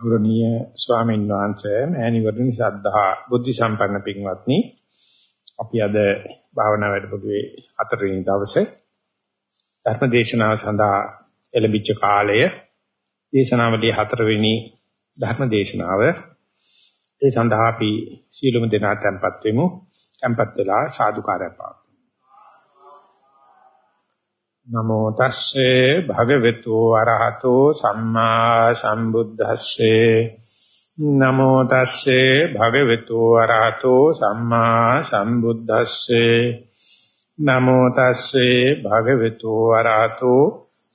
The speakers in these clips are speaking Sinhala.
ගෞරවනීය ස්වාමීන් වහන්සේ මෑණිවරණි සද්ධා බුද්ධ සම්පන්න පින්වත්නි. අපි අද භාවනා වැඩමුළුවේ හතරවෙනි දවසේ ධර්ම දේශනාව සඳහා එළඹිච්ච කාලය. දේශනාවලියේ හතරවෙනි ධර්ම දේශනාව ඒ සඳහා අපි සීලමු දෙනා tempත් වෙමු. tempත් වෙලා සාදුකාරය පාමු. නමෝ තස්සේ භගවතු අරහතෝ සම්මා සම්බුද්දස්සේ. නමෝ තස්සේ භගවතු අරහතෝ සම්මා සම්බුද්දස්සේ. නමෝ තස්සේ භගවතු අරහතෝ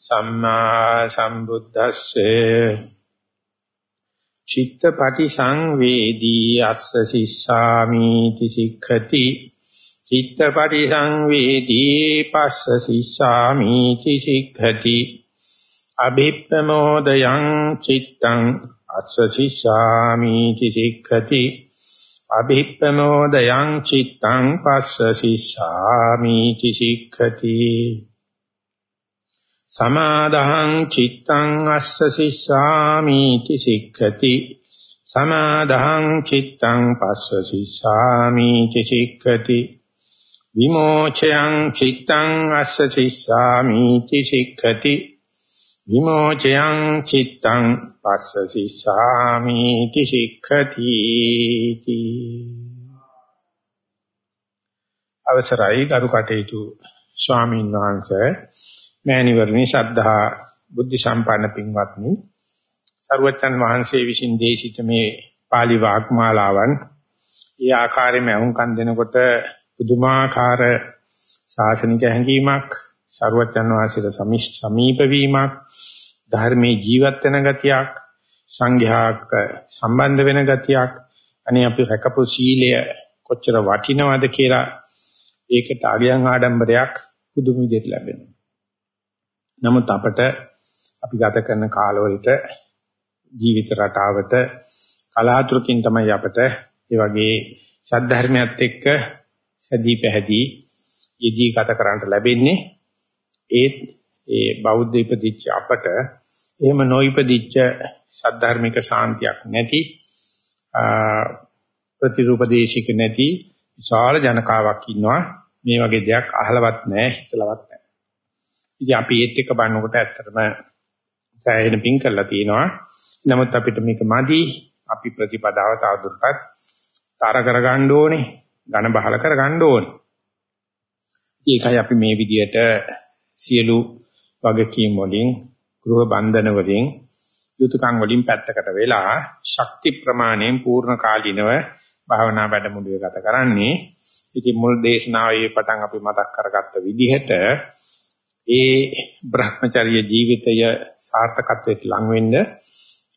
සම්මා සම්බුද්දස්සේ. චිත්තපටි සංවේදී අස්ස සිස්සාමි තිසික්ඛති චිත්තපටි සංවේදී පස්ස සිස්සාමි චිසික්ඛති අභිප්පමෝදයං චිත්තං අස්ස සිස්සාමි චිසික්ඛති අභිප්පමෝදයං චිත්තං පස්ස සිස්සාමි චිසික්ඛති සමාදහං චිත්තං අස්ස සිස්සාමි චිසික්ඛති සමාදහං චිත්තං පස්ස සිස්සාමි චිසික්ඛති විමෝචයං චිත්තං අස්ස සිස්සාමි චිසික්ඛති විමෝචයං චිත්තං පස්ස සිස්සාමි චිසික්ඛති අවසරයි ගරු කටයුතු ස්වාමීන් වහන්සේ. මෑණිවරණි ශ්‍රද්ධා බුද්ධ සම්පන්න පින්වත්නි. සරුවචන් වහන්සේ විසින් දේශිත මේ pāli වාග්මාලාවන් ඒ ආකාරයෙන්ම අහුම්කම් දෙනකොට පුදුමාකාර ශාසනික හැඟීමක් සරුවචන් වහන්සේට සමීප වීමක් ධර්මයේ ජීවත් වෙන ගතියක් සංඝයාක සම්බන්ධ වෙන ගතියක් අනේ අපි රැකපු සීලය කොච්චර වටිනවද කියලා ඒකට අගයන් ආඩම්බරයක් පුදුම විදිහට ලැබෙනවා. නමුත් අපට අපි ගත කරන කාලවලට ජීවිත රටාවට කලාතුරකින් තමයි අපට ඒ වගේ සද්ධර්මයත් එක්ක සදී පැහැදී යෙදී ගත කරන්නට ලැබෙන්නේ ඒත් ඒ බෞද්ධ ඉපදිච්ච අපට එහෙම නොඉපදිච්ච සද්ධර්මික ශාන්තියක් නැති ප්‍රතිරූපදේශික නැති විශාල ජනකාවක් ඉන්නවා. මේ වගේ දෙයක් අහලවත් නැහැ හිතලවත් නැහැ. ඉතින් අපි ඒත් එක්ක බලනකොට ඇත්තටම සෑහෙන පිං කරලා තියෙනවා. නමුත් අපිට මේක මදි. අපි ප්‍රතිපදාව තවදුරටත් තර කරගන්න ඕනේ. ඝන බහල කරගන්න ඕනේ. ඒකයි අපි මේ විදියට සියලු වගකීම් වලින් ගෘහ බන්ධන වලින් යුතුයකම් වලින් පැත්තකට වෙලා ශක්ති ප්‍රමාණයෙන් පූර්ණ කාලිනව භාවනා වැඩමුළුවේ ගත කරන්නේ. ඉතින් මුල් දේශනාවේ පටන් අපි මතක් කරගත්ත විදිහට ඒ Brahmacharya ජීවිතය සාර්ථකත්වයට ලං වෙන්න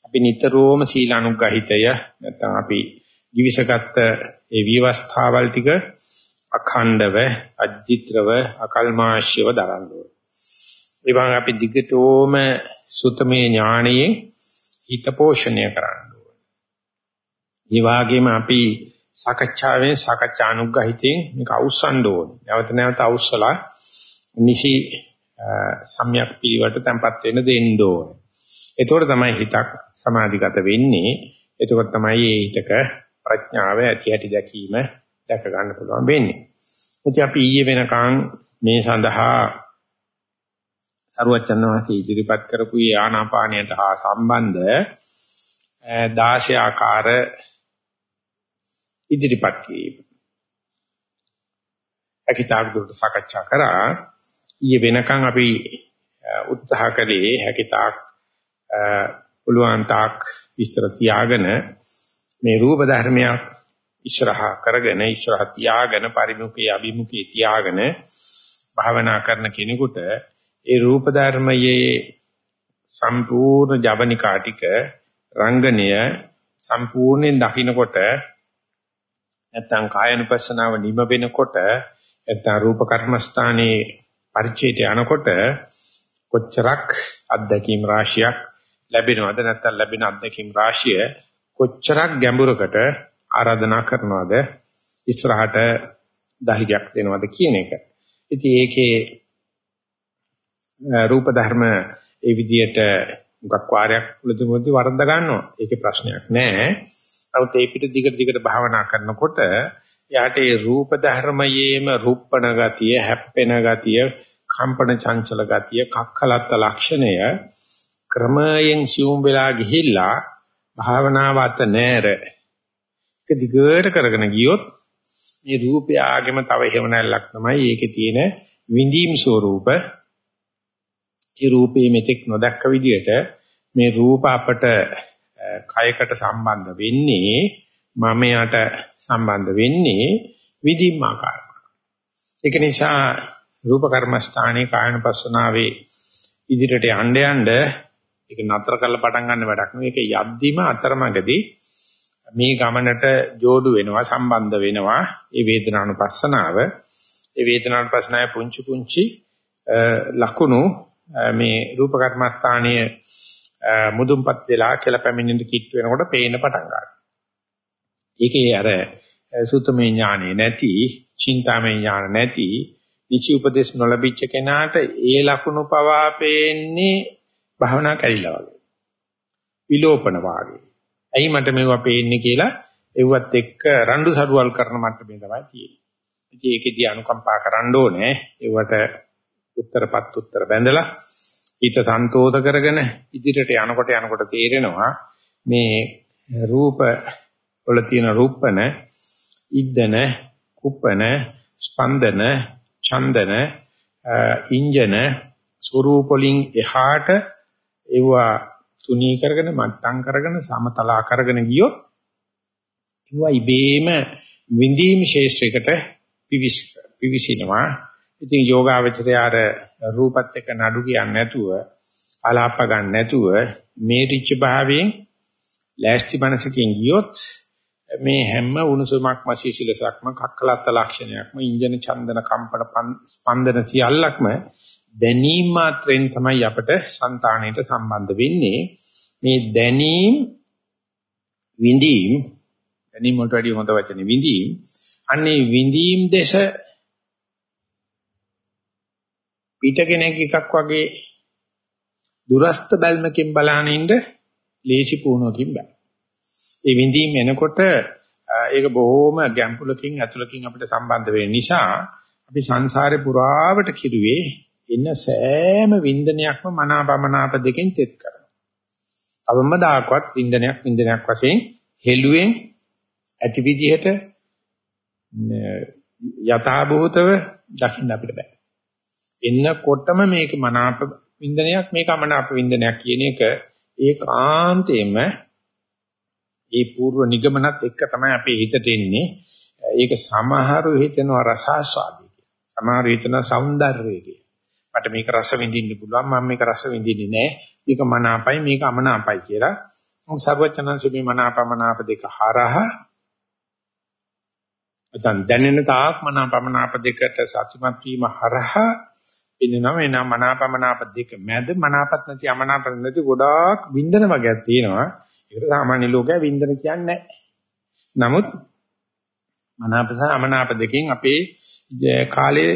අපි නිතරම සීලානුගහිතය නැත්නම් අපි givisagatta ඒ විවස්ථාවල් ටික අඛණ්ඩව අජිත්‍රව අකල්මාශ්‍යව දරන්න ඕනේ. ඒ වගේම අපි දිගටම සුතමේ ඥාණයෙන් හිත පෝෂණය කරන්න ඕනේ. ඒ වගේම අපි සාකච්ඡාවෙන් සාකච්ඡානුගහිතෙන් මේක අවසන් ඕනේ. නැවත නැවත අවසලා නිසි සම්‍යක් පිළිවට tempත් වෙන්න දෙන්න ඕනේ. එතකොට තමයි හිතක් සමාධිගත වෙන්නේ. එතකොට තමයි මේ හිතක ප්‍රඥාව ඇති ඇති දැකීම දැක ගන්න පුළුවන් වෙන්නේ. ඉතින් අපි ඊයේ වෙනකන් මේ සඳහා සරුවචන වාසී ඉදිරිපත් කරපු ආනාපානයට හා සම්බන්ධ 16 ආකාර ඉදිරිපත් කිරීම. අකිතාක් දුරට සාකච්ඡා කරා ඊයේ වෙනකන් අපි උත්සාහ කළේ හැකිතාක් පුළුවන් තාක් විස්තර තියාගෙන මේ රූප ධර්මයක් ඉස්සරහා කරගෙන ඉස්සරහ තියාගෙන පරිමුඛයේ අභිමුඛයේ තියාගෙන භාවනා කරන කෙනෙකුට ඒ රූප ධර්මයේ සම්පූර්ණ ජවනිකා ටික රංගනය සම්පූර්ණයෙන් දකින්නකොට නැත්තම් කායනුපස්සනාව නිම වෙනකොට නැත්තම් රූප කර්මස්ථානයේ පරිචයට යනකොට කොච්චරක් අත්දැකීම් රාශියක් ලැබෙනවද නැත්නම් ලැබෙන අත්දැකීම් රාශිය කොච්චරක් ගැඹුරකට ආරාධනා කරනවද ඉස්සරහට ධෛර්යයක් දෙනවද කියන එක. ඉතින් ඒකේ රූප ධර්ම ඒ විදිහට මුගක් වාරයක් මුලදී මුලදී වරද්ද ගන්නවා. ඒකේ ප්‍රශ්නයක් නැහැ. නමුත් ඒ පිට දිගට දිගට භාවනා කරනකොට යාට ඒ රූප ධර්මයේම රුප්පණ ගතිය, හැප්පෙන ගතිය, කම්පන චංචල ගතිය, කක්කලත්ත ලක්ෂණය ක්‍රමයෙන් සියුම් වෙලා ගිහිල්ලා භාවනාව අත නෑර. ඒක දිගට කරගෙන ගියොත් මේ රූපය ආගෙම තව හේවණල්ලක් තමයි ඒකේ තියෙන විඳීම් ස්වરૂප. ඒ රූපේ මෙතෙක් නොදැක්ක විදිහට මේ රූප අපට කයකට සම්බන්ධ වෙන්නේ මමයට සම්බන්ධ වෙන්නේ විදීම් ආකාරය. ඒක නිසා රූප කර්මස්ථානයේ කායනපස්සනාවේ ඉදිරියට යන්න යන්න ඒක නතර කරලා පටන් ගන්න වැඩක් නෙවෙයි. ඒක යද්දිම අතරමඟදී මේ ගමනට جوړු වෙනවා සම්බන්ධ වෙනවා. ඒ වේදනානුපස්සනාව. ඒ වේදනානුපස්සනාවේ පුංචි පුංචි ලකුණු මේ රූප කර්මස්ථානයේ මුදුන්පත් වෙලා කියලා පැමිණෙන්න කිට් වෙනකොට පේන්න පටන් ගන්නවා. ඒකේ අර සුතමේ ඥානෙ නැති, චින්තාමේ ඥාන නැති, නිචි උපදේශ නොලැබිච්ච කෙනාට ඒ ලකුණු පවා පේන්නේ භවනා කැරිලා වගේ. විලෝපන වාගේ. ඇයි මට මේවා පේන්නේ කියලා එව්වත් එක්ක රණ්ඩු සරුවල් කරන මට්ටමේ තමයි තියෙන්නේ. ඉතින් ඒකෙදී අනුකම්පා කරන්න ඕනේ. ඒවට උත්තරපත් උත්තර බැඳලා හිත සන්තෝෂ කරගෙන ඉදිරියට යනකොට යනකොට තේරෙනවා මේ රූප වල තියෙන රූපන ඉද්දන කුප්පන ස්පන්දන චන්දන ඉන්ජන ස්වරූපලින් එහාට ඒවා තුනී කරගෙන මට්ටම් කරගෙන සමතලා කරගෙන ගියොත් ඒවා ඉබේම විඳීම් ශේෂ්ත්‍රයකට පිවිසිනවා. ඉතින් යෝගාවචරය අර රූපත් එක්ක නඩු කියන්නේ නැතුව අලාප ගන්න නැතුව මේ රිච්ච භාවයෙන් ලෑස්ති මනසකින් ගියොත් මේ හැම උණුසුමක්ම සීසිලසක්ම කක්කලත්ත ලක්ෂණයක්ම ඉන්ජන චන්දන කම්පන ස්පන්දන සියල්ලක්ම දැනීම මාත්‍රෙන් තමයි අපට సంతාණයට සම්බන්ධ වෙන්නේ මේ දැනීම විඳීම් දැනීම වලට වැඩිය හොඳ වචනේ විඳීම් අන්නේ විඳීම් දේශ පිට කෙනෙක් එකක් වගේ දුරස්ත බැල්මකින් බලාන ඉන්න ලේසි පුහුණුවකින් බෑ. ඒ විඳීම් එනකොට ඒක බොහොම ගැඹුලකින් ඇතුලකින් අපිට සම්බන්ධ වෙන නිසා අපි සංසාරේ පුරාවට කිරුවේ එන සෑම වින්දනයක්ම මනාපමනාප දෙකෙන් තෙත් කරනවා. අවම දාකවත් වින්දනයක් වින්දනයක් වශයෙන් හෙළුවෙන් ඇති විදිහට යථාභූතව දකින්න අපිට බෑ. එන්නකොටම මේක මනාප වින්දනයක් මේක අමනාප වින්දනයක් කියන එක ඒකාන්තයෙන්ම ඒ పూర్ව නිගමනත් එක්ක තමයි අපේ හිතට එන්නේ. ඒක සමහරු හිතනවා රසාස්වාදී කියලා. සමහරු හිතනවා సౌందර්යය කියලා. මට මේක රස විඳින්න පුළුවන් මම මේක රස විඳින්නේ නැහැ. මේක මනාපයි මේක අමනාපයි කියලා. මොකද සර්වචනංශ මේ මනාපමනාප දෙක හරහා නැත්නම් දැනෙන තාක් මනාපමනාප දෙකට සත්‍යමත් වීම හරහා ඉන්නනවා මේ නම් මනාපමනාප දෙක මැද මනාපත් නැති අමනාපත් නැති ගොඩාක් වින්දන වර්ගයක් තියෙනවා. ඒකට සාමාන්‍ය ලෝකයා වින්දන කියන්නේ නමුත් මනාප සහ අමනාප දෙකෙන් අපේ කාලේ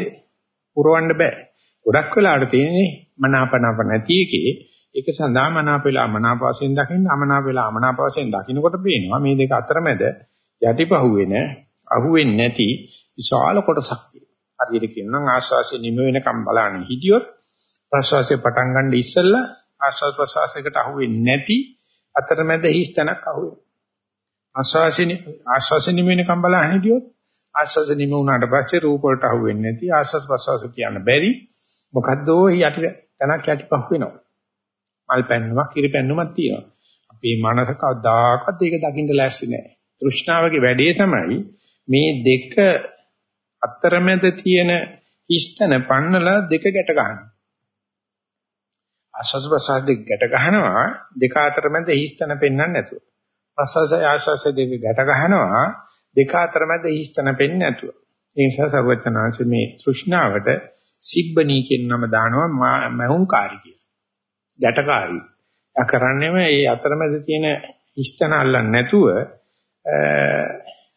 පුරවන්න බෑ. ගොඩක් වෙලාවට තියෙන්නේ මනාපනාප නැති එකේ ඒක සඳහා මනාප වෙලා මනාප වශයෙන් දකින්න අමනාප වෙලා අමනාප වශයෙන් දකින්නකොට පේනවා මේ දෙක අතරමැද යටිපහුවෙන අහුවෙන්නේ නැති විශාල කොටසක් තියෙනවා. හරියට කියනනම් ආශ්වාසය නිම වෙනකම් බලන්න හිටියොත් ප්‍රශ්වාසය පටන් ගන්න ඉස්සෙල්ලා ආශ්වාස ප්‍රශ්වාසයකට අහුවෙන්නේ නැති අතරමැද හිස්තනක් අහුවෙනවා. ආශ්වාසය ආශ්වාසය නිම වෙනකම් බලන්න හිටියොත් ආශ්වාස නිම වුණාට පස්සේ රූප වලට අහුවෙන්නේ නැති ආශ්වාස ප්‍රශ්වාස කියන්න බැරි මොකද්දෝ යටි තනක් යටිපහ වෙනවා. මල් පැන්නුමක් කිරි පැන්නුමක් තියෙනවා. අපේ මනස කවදාකවත් ඒක දකින්න ලෑස්ති නැහැ. තෘෂ්ණාවගේ වැඩේ තමයි මේ දෙක අතරමැද තියෙන හිස්තන පන්නලා දෙක ගැට ගන්නවා. ආශ්වාස ප්‍රශ්වාස දෙක ගැට ගන්නවා දෙක අතරමැද හිස්තන පෙන්වන්න නැතුව. ප්‍රශ්වාසය ආශ්වාසය දෙක ගැට ගන්නවා දෙක අතරමැද හිස්තන පෙන්වන්න නැතුව. ඒ නිසා සර්වඥාන්සේ මේ තෘෂ්ණාවට සිබ්බනී කියන නම දානවා මහුංකාරී කියලා. ගැටකාරී. යා කරන්නේම මේ අතරමැද තියෙන හිස්තන අල්ලන්නේ නැතුව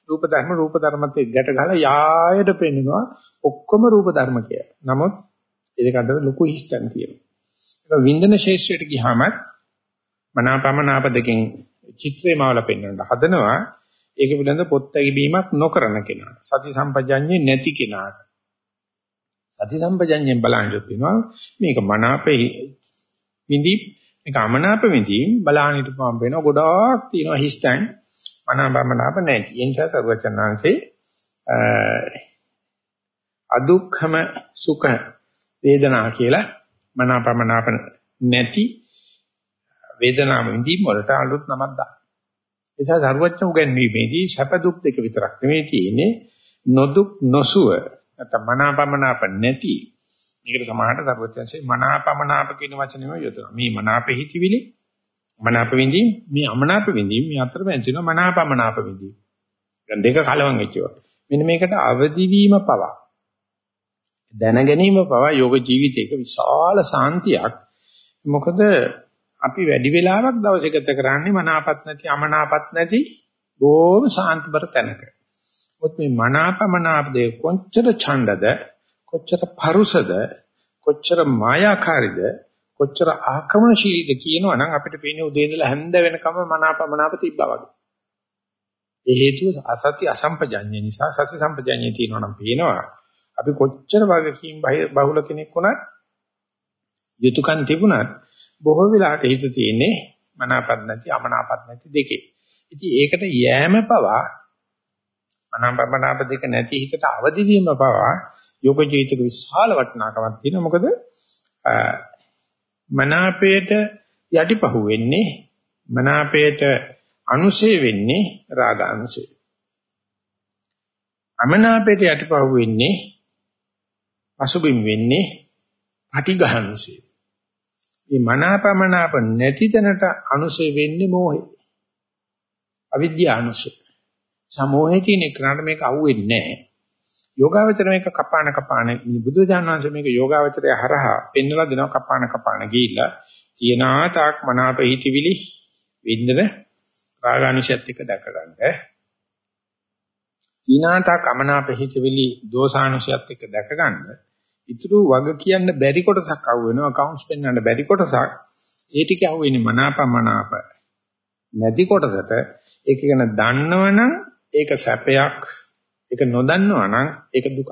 රූප ධර්ම රූප ධර්මත් එක්ක ගැට ගහලා යායට පෙන්නනවා ඔක්කොම රූප ධර්ම කියලා. නමුත් ඒක අතර ලොකු හිස්තන් තියෙනවා. ඒක වින්දන ශේෂ්ත්‍රයට ගියාම මනාපමනාප දෙකෙන් චිත්‍රේමවල පෙන්වන්න හදනවා ඒක පිළිබඳ පොත් ඇගීමක් නොකරන කෙනා සති සම්පජඤ්ඤේ නැති කෙනාට සති සම්පජඤ්ඤයෙන් බලන්න වෙනවා මේක මනාපේ විඳි මේක අමනාප විඳි බලන්න හිටපම් වෙනවා. ගොඩාක් තියෙනවා හිස්තැන් මනාපමනාප නැති ඒ නිසා සර්වචනාංශේ අදුක්ඛම සුඛ වේදනා කියලා මනාපමනාප නැති වේදනාව විඳීම වලට අලුත් නමක් දාන්න. ඒ නිසා සර්වඥ උගන්වීමේදී සැප දුක් දෙක විතරක් නෙමෙයි තියෙන්නේ. නොදුක් නොසුව නැත්නම් මනාපමනාප නැති මේකට සමානට සර්වඥන්සේ මනාපමනාප කියන වචනේම යොදනවා. මේ මනාප හිතිවිලි මනාප විඳීම මේ අමනාප විඳීම මේ අතරමැද තියෙනවා මනාපමනාප විඳීම. දැන් දෙක කලවම් වෙච්චවා. මෙන්න මේකට අවදි වීම පවා දැන ගැනීම පවා යෝග ජීවිතයක විශාල සාන්තියක්. මොකද අපි වැඩි වෙලාවක් දවසේ ගත කරන්නේ මනාපත් නැති අමනාපත් නැති බොහොම සාන්තිබර තැනක. මොකද මේ මනාපමනාප දෙක කොච්චර ඡණ්ඩද කොච්චර පරුසද කොච්චර මායාකාරීද කොච්චර ආක්‍රමණශීලීද කියනවනම් අපිට පේන්නේ උදේ ඉඳලා හැන්ද වෙනකම් මනාපමනාප තිබ්බා වගේ. ඒ හේතුව අසත්‍ය අසම්පජඤ්ඤය නිසා සත්‍ය සම්පජඤ්ඤය තියෙනවා නම් පේනවා. අපි කොච්චර වගකීම් බහුල කෙනෙක් වුණත් යුතුයකම් තිබුණත් බොහෝ වෙලාවට හිත තියෙන්නේ මනාපත් නැති අමනාපත් නැති දෙකේ. ඉතින් ඒකට යෑම පවා මනාපමනාප දෙක නැති හිතට අවදි වීම පවා යෝග ජීවිතක විශාල වටිනාකමක් තියෙනවා. මොකද මනාපයට යටිපහුව වෙන්නේ මනාපයට අනුසය වෙන්නේ රාග අනුසය. අමනාපයට යටිපහුව වෙන්නේ පසුබිම් වෙන්නේ පටිඝානුසය. මේ මනාපමනාප නැති තැනට අනුසය වෙන්නේ මෝහය. අවිද්‍යානුසය. සමෝහයේ තියෙන කරාට මේක අහුවෙන්නේ නැහැ. යෝගාවචර මේක කපාන කපාන බුදුරජාණන් වහන්සේ මේක යෝගාවචරය හරහා පෙන්වලා දෙනවා කපාන කපාන ගිහිල්ලා තියනා තාක් මනාප හිතවිලි විඳින රාගානුශයත් එක්ක දැක ගන්න. තියනා තාක් අමනාප හිතවිලි දෝසානුශයත් එක්ක දැක ගන්න. ඉතුරු වග කියන්න බැරි කොටසක් අහු වෙනවා accounts පෙන්වන්න බැරි කොටසක් ඒ ටික අහු වෙන්නේ මනාපමනාප නැති කොටසට ඒක ගැන දන්නවනම් ඒක සැපයක් ඒක නොදන්නවා නම් ඒක දුකක්.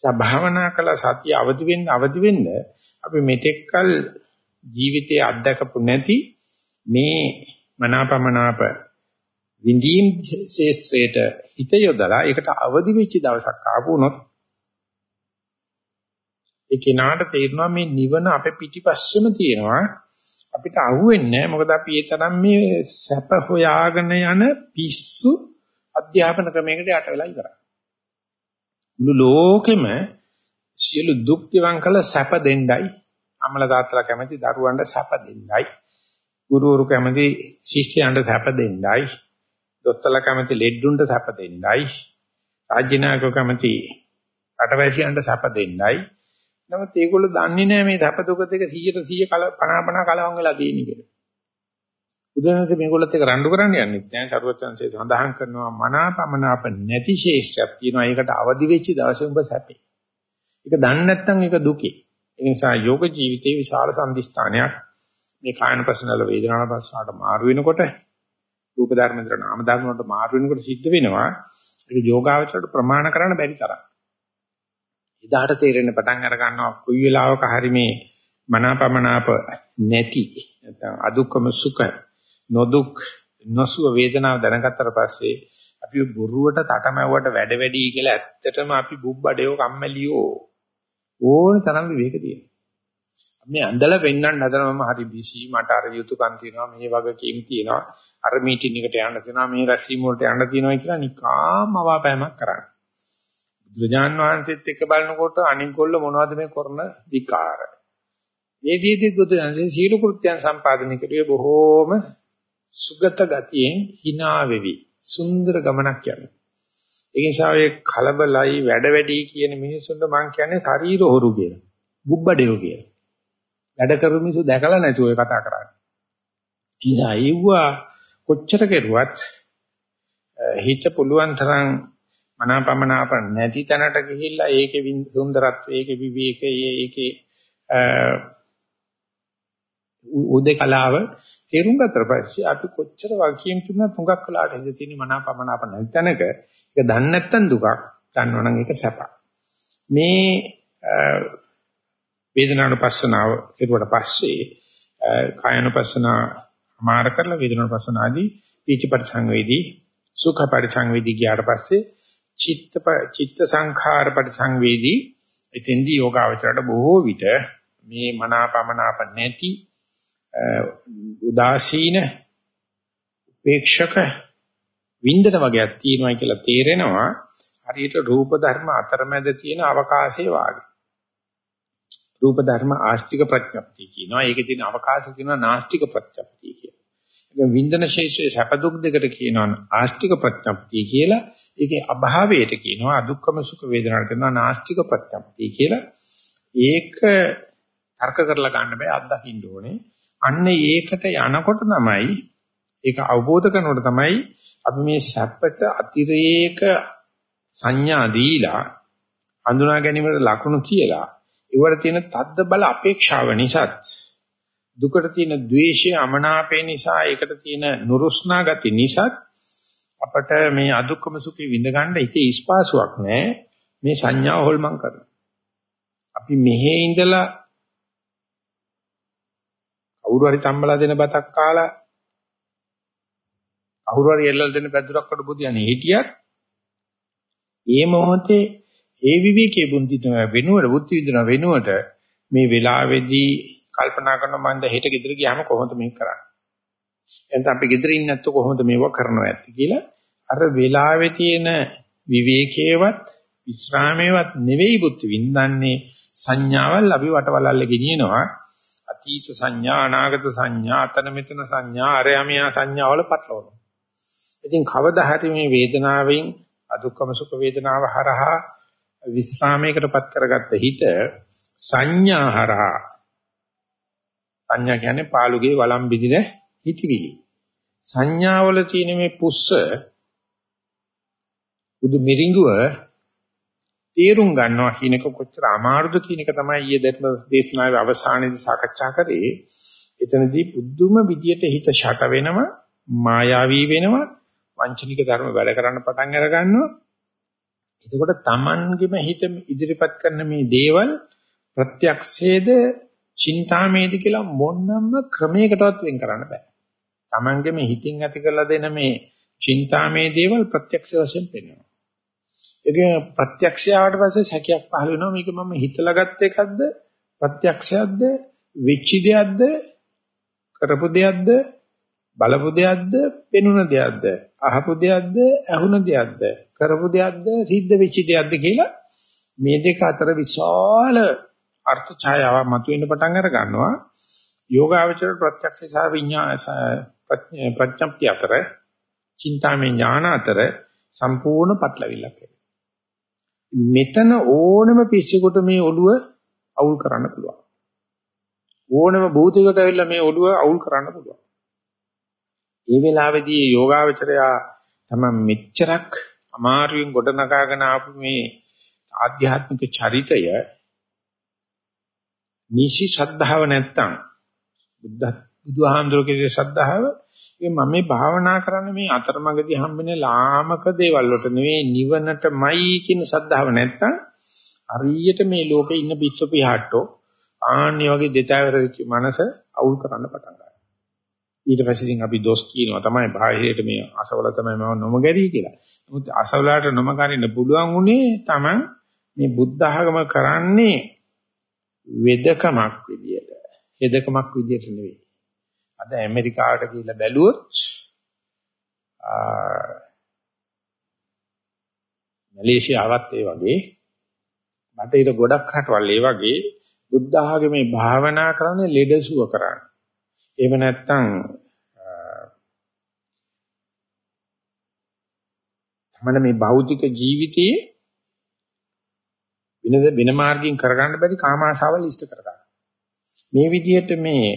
සබාවනා කළ සතිය අවදි වෙන්න අවදි වෙන්න අපි මෙතෙක්කල් ජීවිතයේ අත්දකපු නැති මේ මනාපමනාප විඳීම් ශේස්ත්‍රයට හිත යොදලා ඒකට අවදි වෙච්ච දවසක් ආපු උනොත් ඒ කෙනාට තේරෙනවා මේ නිවන අපේ පිටිපස්සෙම තියෙනවා අපිට අහුවෙන්නේ නැහැ. මොකද අපි ඒ තරම් මේ සැප හොයාගෙන යන පිස්සු අධ්‍යාපන ක්‍රමයකට යට වෙලා ඉවරයි. මුළු ලෝකෙම සියලු දුක් දිවන් කළ සැප දෙන්නයි. අමල තාත්තලා කැමති දරුවන්ට සැප දෙන්නයි. ගුරුවරු කැමති ශිෂ්‍යයන්ට සැප දෙන්නයි. දොස්තරලා කැමති ලෙඩුන්ට සැප දෙන්නයි. රාජ්‍ය නායකයෝ කැමති රටවැසියන්ට සැප දෙන්නයි. නමුත් ඒගොල්ලෝ දන්නේ නැහැ මේ සැප දුක දෙක 100ට 100 කල 50 50 කලවම් වෙලා තියෙන කියලා. බුදුරජාණන්සේ මේගොල්ලත් එක්ක රණ්ඩු කරන්න යන්නේ නැහැ. සරුවචන්සේ සඳහන් කරනවා මනාපමනාප නැති ශේෂ්ත්‍රයක් තියෙනවා. ඒකට අවදි වෙච්ච දවසේ උඹ සැපේ. ඒක දන්නේ නැත්නම් ඒක දුකේ. ඒ නිසා යෝග ජීවිතයේ විශාල සම්දිස්ථානයක් මේ කායන ප්‍රශ්නවල වේදනාන ප්‍රශ්නවලට මාරු වෙනකොට රූප ධර්ම විතර නාම ධර්ම වලට මාරු වෙනකොට සිද්ධ වෙනවා. ඒක යෝගාවචරයට ප්‍රමාණ කරන්න බැරි තරම්. එදාට තේරෙන්න පටන් අර ගන්නවා කොයි වෙලාවක හරි මේ මනාපමනාප නැති නැත්නම් අදුක්කම සුඛ නොදුක් නොසුව වේදනාව දැනගත්තට පස්සේ අපි බොරුවට තටමැව්වට වැඩ වැඩි කියලා ඇත්තටම අපි බුබ්බඩේව කම්මැලියෝ ඕන තරම් විවේක තියෙනවා. මේ ඇඳලා පෙන්වන්න හදනවම හරි බිසි මට අර යුතුයකම් තියෙනවා මේ වගකීම් තියෙනවා අර මීටින් එකට යන්න තියෙනවා මේ රැස්වීම වලට යන්න තියෙනවා කියලා නිකාම අවාපෑමක් කරන්නේ. බුදුජාන් වහන්සේත් එක්ක බලනකොට අනිගොල්ල මොනවද මේ කරන විකාර. මේ දීදී බුදුන්සේ සීල කෘත්‍යයන් සම්පාදනය කරුවේ බොහෝම සුගත ගතියෙන් hina වෙවි සුන්දර ගමනක් යනවා. ඒ නිසා ඔය කලබලයි වැඩ වැඩි කියන මිනිස්සුන්ට මම කියන්නේ ශරීර හොරු කියලා. බුබ්බඩේව කියලා. වැඩ කරු මිනිස්සු දැකලා නැති ඔය කතා කරන්නේ. ඉතින් අයුවා කොච්චර කෙරුවත් හිත පුළුවන් තරම් මනාපමනාප නැති තැනට ගිහිල්ලා ඒකේ සුන්දරත්වය ඒකේ විවේකය ඒකේ උදේ කලාව තේරුම් ගත්තට පස්සේ අපි කොච්චර වගකීම් තිබුණත් හුඟක් වෙලාට හිත තියෙන මනාපමනාප නැති තැනක ඒක දන්නේ නැත්තම් දුකක් දන්නවනම් ඒක සැපක්. මේ වේදනානුපස්සනාව කෙරුවට පස්සේ කායනුපස්සනාව අමාර කරලා වේදනානුපස්සනාදී පීචපට සංවේදී සුඛ පරිසංවේදී ගියාට පස්සේ චිත්ත චිත්ත සංඛාර පරිසංවේදී එතෙන්දී යෝගාවචරයට බොහෝ විට මේ මනාපමනාප නැති උදාසීන උපේක්ෂක වින්දන වගේක් තියෙනවා කියලා තේරෙනවා. හරියට රූප ධර්ම අතරමැද තියෙන අවකාශයේ වාගේ. රූප ධර්ම ආස්තික ප්‍රඥප්තිය කියනවා. ඒකේ තියෙන අවකාශය කියනවා නාස්තික ප්‍රඥප්තිය කියලා. ඒක වින්දන ශේෂයේ සැප දුක් දෙකට කියනවා ආස්තික ප්‍රඥප්තිය කියලා ඒකේ අභාවයට කියනවා අදුක්කම සුඛ වේදනාවට කියනවා නාස්තික ප්‍රඥප්තිය කියලා. ඒක තර්ක කරලා ගන්න බෑ අත්දකින්න ඕනේ. අන්න ඒකට යනකොට තමයි ඒක අවබෝධ කරනකොට තමයි අපි මේ සැපට අතිරේක සංඥා දීලා හඳුනා ගැනීමට ලකුණු කියලා ඒවට තියෙන තද්ද බල අපේක්ෂාව නිසාත් දුකට තියෙන ද්වේෂය අමනාපේ නිසා ඒකට තියෙන නුරුස්නා ගති නිසාත් අපට මේ අදුක්කම සුඛي විඳ ගන්න හිතේ ස්පාසුවක් නැහැ මේ සංඥාව හොල්මන් කරනවා. අපි මෙහි ඉඳලා කවුරු හරි තම්බලා දෙන බතක් කාලා කවුරු හරි එල්ලලා දෙන පැදුරක් කොට බුදියන්නේ හිටියත් ඒ මොහොතේ ඒ විවේකයේ බුද්ධිත වෙනුවට බුද්ධ විදින වෙනුවට මේ වෙලාවේදී කල්පනා කරන මන්ද හෙට ගෙදර ගියාම කොහොමද මේක කරන්නේ එතන අපි ගෙදර ඉන්නේ නැත්නම් කොහොමද මේව කරනවා ඇත්ත කියලා අර වෙලාවේ තියෙන විවේකයේවත් විස්රාමයේවත් නෙවෙයි බුද්ධ විඳන්නේ සංඥාවල් අපි වටවලල්ලේ ගෙනියනවා අතීත සංඥා අනාගත සංඥා අතන මෙතන සංඥා අරයමියා සංඥා වල පටලවනවා. ඉතින් කවදා හරි මේ වේදනාවෙන් අදුක්කම සුඛ වේදනාව හරහා විස්රාමයකටපත් කරගත්ත හිත සංඥා හරහා සංඥා කියන්නේ පාළුගේ වළම් බිදින හිතවිලි. සංඥාවල තියෙන මේ පුස්ස බුදු මිරිඟුව තේරුම් ගන්නවා කියන එක කොච්චර අමාරුද කියන එක තමයි ඊයේ දැක්ම දේශනාවේ අවසානයේදී සාකච්ඡා කරේ. එතනදී බුද්ධුම විදියට හිත ෂට වෙනව, මායාවී වෙනව, වංචනික ධර්ම වැඩ කරන්න පටන් අර ගන්නවා. එතකොට Tamanගෙම හිත ඉදිරිපත් කරන මේ දේවල් ප්‍රත්‍යක්ෂයේද, චින්තාමේද කියලා මොනම ක්‍රමයකටවත් වෙන් කරන්න බෑ. Tamanගෙම හිතින් ඇති කරලා දෙන මේ චින්තාමේ දේවල් ප්‍රත්‍යක්ෂ වශයෙන් පෙන්වනවා. ඒක ප්‍රත්‍යක්ෂයාවට පස්සේ සැකයක් පහළ වෙනවා. මේක මම හිතලා ගත්ත එකක්ද? ප්‍රත්‍යක්ෂයක්ද? වෙච්ච දෙයක්ද? කරපු දෙයක්ද? බලපු දෙයක්ද? පෙනුන දෙයක්ද? අහපු දෙයක්ද? ඇහුණ දෙයක්ද? කරපු දෙයක්ද? සිද්ධ වෙච්ච දෙයක්ද කියලා මේ දෙක අතර විශාල අර්ථ ඡායාවක් මතුවෙන්න පටන් අර ගන්නවා යෝගාවචර ප්‍රත්‍යක්ෂ සහ විඥාන ප්‍රඥප්ති අතර චින්තාමය ඥාන අතර සම්පූර්ණ පටලවිල්ලක් වෙනවා මෙතන ඕනම පිස්සෙකුට මේ ඔළුව අවුල් කරන්න පුළුවන්. ඕනම භූතයකට ඇවිල්ලා මේ ඔළුව අවුල් කරන්න පුළුවන්. මේ වෙලාවේදී යෝගාවචරයා තමයි මෙච්චරක් අමාරුවෙන් ගොඩනගාගෙන ආපු මේ ආධ්‍යාත්මික චරිතය නිසි ශ්‍රද්ධාව නැත්තම් බුද්ධ බුදුහාමුදුරුවෝ ශ්‍රද්ධාව ඒ මම මේ භාවනා කරන්නේ මේ අතරමඟදී හම්බෙන ලාමක දේවල් වලට නෙවෙයි නිවනටමයි කියන සද්ධාව නැත්තම් හරියට මේ ලෝකේ ඉන්න පිස්සු පිහාට්ටෝ ආන්නේ වගේ දෙතෑවර වෙච්ච මනස අවුල් කරන්න පටන් ගන්නවා. ඊට පස්සේ ඉතින් අපි දොස් කියනවා තමයි බාහිරයට මේ අසවල තමයි මම නොමගරී කියලා. නමුත් අසවලට නොමගරින්න පුළුවන් උනේ Taman මේ බුද්ධ ආගම කරන්නේ වෙදකමක් විදියට. හෙදකමක් විදියට නෙවෙයි. අද ඇමරිකාවට ගිහිල්ලා බැලුවොත් මැලේසියාවත් ඒ වගේ බටහිර ගොඩක් රටවල් ඒ වගේ බුද්ධ ආගමේ භාවනා කරන්නේ ලෙඩසුව කරන්නේ. එහෙම නැත්නම් තමයි මේ භෞතික ජීවිතයේ වෙන වෙන මාර්ගයෙන් කරගන්න බැරි කාම ආශාවල් ඉෂ්ට කරගන්න. මේ විදිහට මේ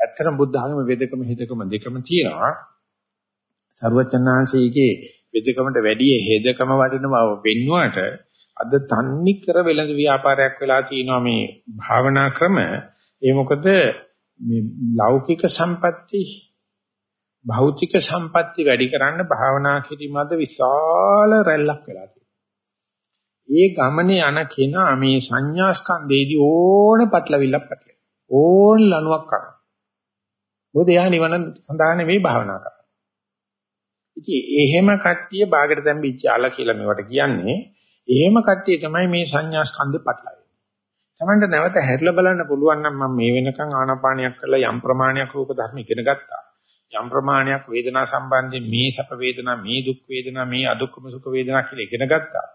ඇත්තටම බුද්ධ ආගම වේදකම හිතකම දෙකම තියෙනවා. සරුවචනාංශයේ වේදකමට වැඩි හේදකම වටිනව වෙන්නුවට අද තන්නේ කර වෙළඳ ව්‍යාපාරයක් වෙලා තියෙනවා මේ භාවනා ක්‍රම. ඒ මොකද මේ ලෞකික සම්පatti භෞතික සම්පatti වැඩි කරන්න භාවනා කිරීමද විශාල රැල්ලක් වෙලා ඒ ගමනේ යන කෙනා මේ සංඥා ස්කන්ධේදී ඕන පටලවිල්ලක් පටලයි. ඕන ලණුවක් කරනවා. මොකද එයා නිවන සඳහා නෙවෙයි භාවනා කරන්නේ. ඉතින් එහෙම කට්ටිය ਬਾගෙට දැම්බිච්ච ආල කියලා මේවට කියන්නේ. එහෙම කට්ටිය තමයි මේ සංඥා ස්කන්ධේ පටලයි. Tamanට නැවත හැරිලා බලන්න පුළුවන් නම් මම මේ වෙනකන් ආනාපානියක් කරලා යම් ප්‍රමාණයක් රූප ධර්ම ඉගෙන ගත්තා. යම් ප්‍රමාණයක් වේදනා සම්බන්ධයෙන් මේ සැප වේදනා, මේ දුක් වේදනා, මේ අදුක්කම සුඛ වේදනා කියලා ඉගෙන ගත්තා.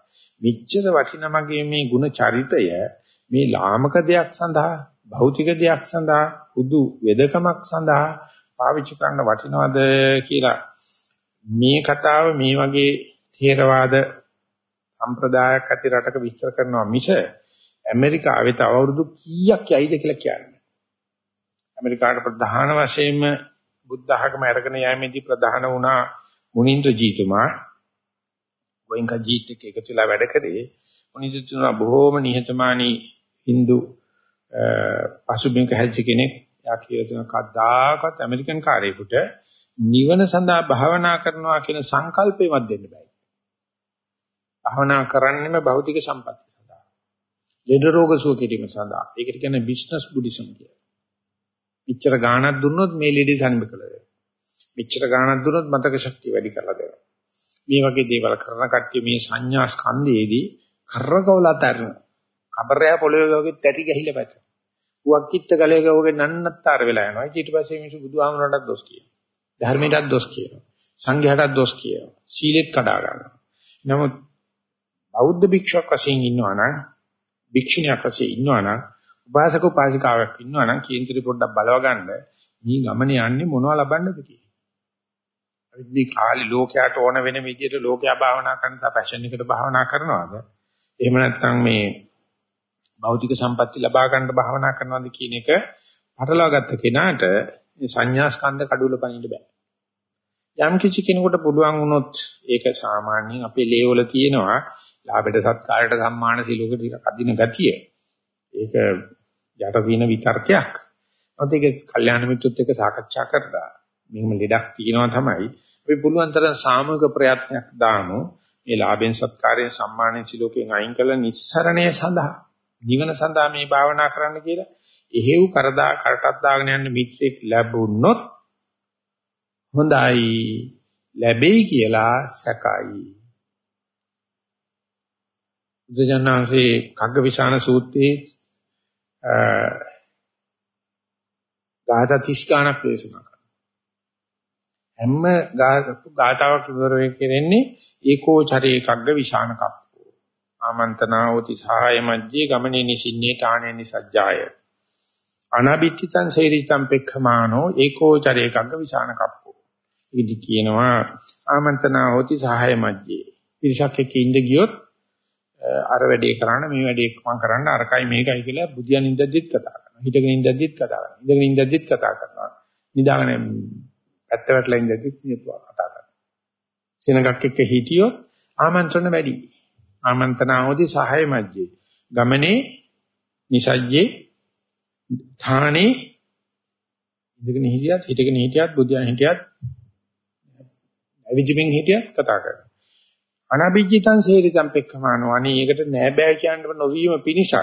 විච්ඡේද වටිනමගේ මේ ಗುಣ චරිතය මේ ලාමක දෙයක් සඳහා භෞතික දෙයක් සඳහා හුදු වෙදකමක් සඳහා පාවිච්චි කරන්න වටිනවද කියලා මේ කතාව මේ වගේ ථේරවාද සම්ප්‍රදායක් ඇති රටක විස්තර කරනවා මිස ඇමරිකාවේ තව අවුරුදු කීයක් යයිද කියලා කියන්නේ. ඇමරිකාවට ප්‍රධාන වශයෙන්ම බුද්ධ ආගම අරගෙන යෑමේදී ප්‍රධාන වුණා මුනින්ද්‍ර ජීතුමා ගෝයන්කා ජීත් එක්ක එකතු වෙලා වැඩ කරේ මුනින්ද්‍ර ජීතුමා බොහෝම නිහතමානී Hindu පසුබිමක හැදිච්ච කෙනෙක්. යා කියලා තියෙන කද්දාකත් ඇමරිකන් කාර්යයකට නිවන සඳහා භාවනා කරනවා කියන සංකල්පෙවත් දෙන්න බෑ. භාවනා කරන්නේම භෞතික සම්පatti සඳහා. ලෙඩ රෝග සුව කිරීම සඳහා. ඒකට කියන්නේ බිස්නස් බුද්දිසම් කියලා. මෙච්චර ගාණක් දුන්නොත් මේ ලෙඩේ සම්බ කළා දෙනවා. මෙච්චර ගාණක් දුන්නොත් මතක ශක්තිය වැඩි කරලා දෙනවා. මේ වගේ දේවල් කරන කට්ටිය මේ සංඥා ස්කන්ධයේදී කරකවලා තරන. කබරය පොළවේ වගේ තැටි ගහිලා පැත. උවක් කිත්ත ගලයක වගේ නන්නත්තර වෙලා යනවා. ඊට පස්සේ මිනිස්සු බුදුහාමුදුරන්ටත් දොස් කියනවා. ධර්මයටත් දොස් කියනවා. සංඝයාටත් දොස් කියනවා. සීලෙත් කඩා ගන්නවා. නමුත් බෞද්ධ භික්ෂුවක් වශයෙන් ඉන්නවා නම් භික්ෂුණියක් වශයෙන් ඉන්නවා නම් උපාසක උපාසිකාවක් ඉන්නවා නම් කේන්ද්‍රේ පොඩ්ඩක් බලව ගන්න මේ ගමන යන්නේ මොනව ලබන්නද කියලා. අපි මේ කාලේ ලෝකයට ඕන වෙන විදිහට ලෝකයා භාවනා කරන සා පැෂන් එකට භාවනා කරනවාද? එහෙම නැත්නම් මේ භෞතික සම්පatti ලබා ගන්න භාවනා කරනවාද කියන එක පටලවා ගත්ත කෙනාට මේ සංඥා ස්කන්ධ කඩුවල පනින්න බෑ. යම් කිසි කෙනෙකුට පුළුවන් වුණොත් ඒක සාමාන්‍යයෙන් අපේ ලේවල තියෙනවා ලාභයට සත්කාරයට සම්මාන සිලෝක ටික අදින ගතිය. ඒක යට තියෙන විතර්කයක්. මොකද ඒක කල්යාණ මිත්‍රොත් එක්ක සාකච්ඡා කරලා මෙහෙම ලෙඩක් තියෙනවා තමයි. අපි පුළුවන් තරම් සාමූහික ප්‍රයත්නයක් දාමු. මේ ලාභෙන් සත්කාරයෙන් සම්මානෙන් සිලෝකයෙන් අයින් කළ නිස්සරණය සඳහා නිවන සඳහා මේ භාවනා කරන්න කියලා එහෙව් කරදා කරටක් දාගෙන යන්න මිත්‍රෙක් ලැබුණොත් හොඳයි ලැබෙයි කියලා සැකයි. බුදුජානනාංශේ කග්ගවිශාන සූත්‍රයේ ගාථා 30 ගණක් දේශනා කරනවා. හැම ගාථාවක් ඉවර වෙන්නේ ඒකෝ චරේ කග්ග විශාන කප්පෝ. ආමන්තනාවති සහාය මජ්ජේ ගමනේ නිසින්නේ තාණේ නිසජ්ජාය. අනබිත්තිතං සේරිතං පෙක්ඛමානෝ ඒකෝ චරේ කග්ග විශාන කප්පෝ. ඉදි කියනවා ආමන්තනාවති සහාය මජ්ජේ. පිරිසක් එක්ක ඉඳ ගියොත් අර වැඩේ කරන්න මේ වැඩේ මම කරන්න අරකයි මේකයි කියලා බුදියන් ඉඳද්දිත් කතා කරනවා. හිටගෙන ඉඳද්දිත් කතා කරනවා. ඉඳගෙන ඉඳද්දිත් කතා කරනවා. නිදාගෙන පැත්ත වැටලා ඉඳද්දිත් කතා කරනවා. සෙනගක් එක්ක හිටියොත් ආමන්ත්‍රණ වැඩි. ආමන්ත්‍රණාවදී සහාය මැජ්ජේ. ගමනේ නිසජ්ජේ ථානේ ඉඳගෙන හිටියත් හිටගෙන හිටියත් බුදියන් හිටියත් අවිජිමින් හිටියත් කතා කරනවා. අනබිජ්ජිතං සේරිතං පෙක්ඛමානෝ අනේ ඒකට නෑ බෑ කියන්න නොවීම පිණිසත්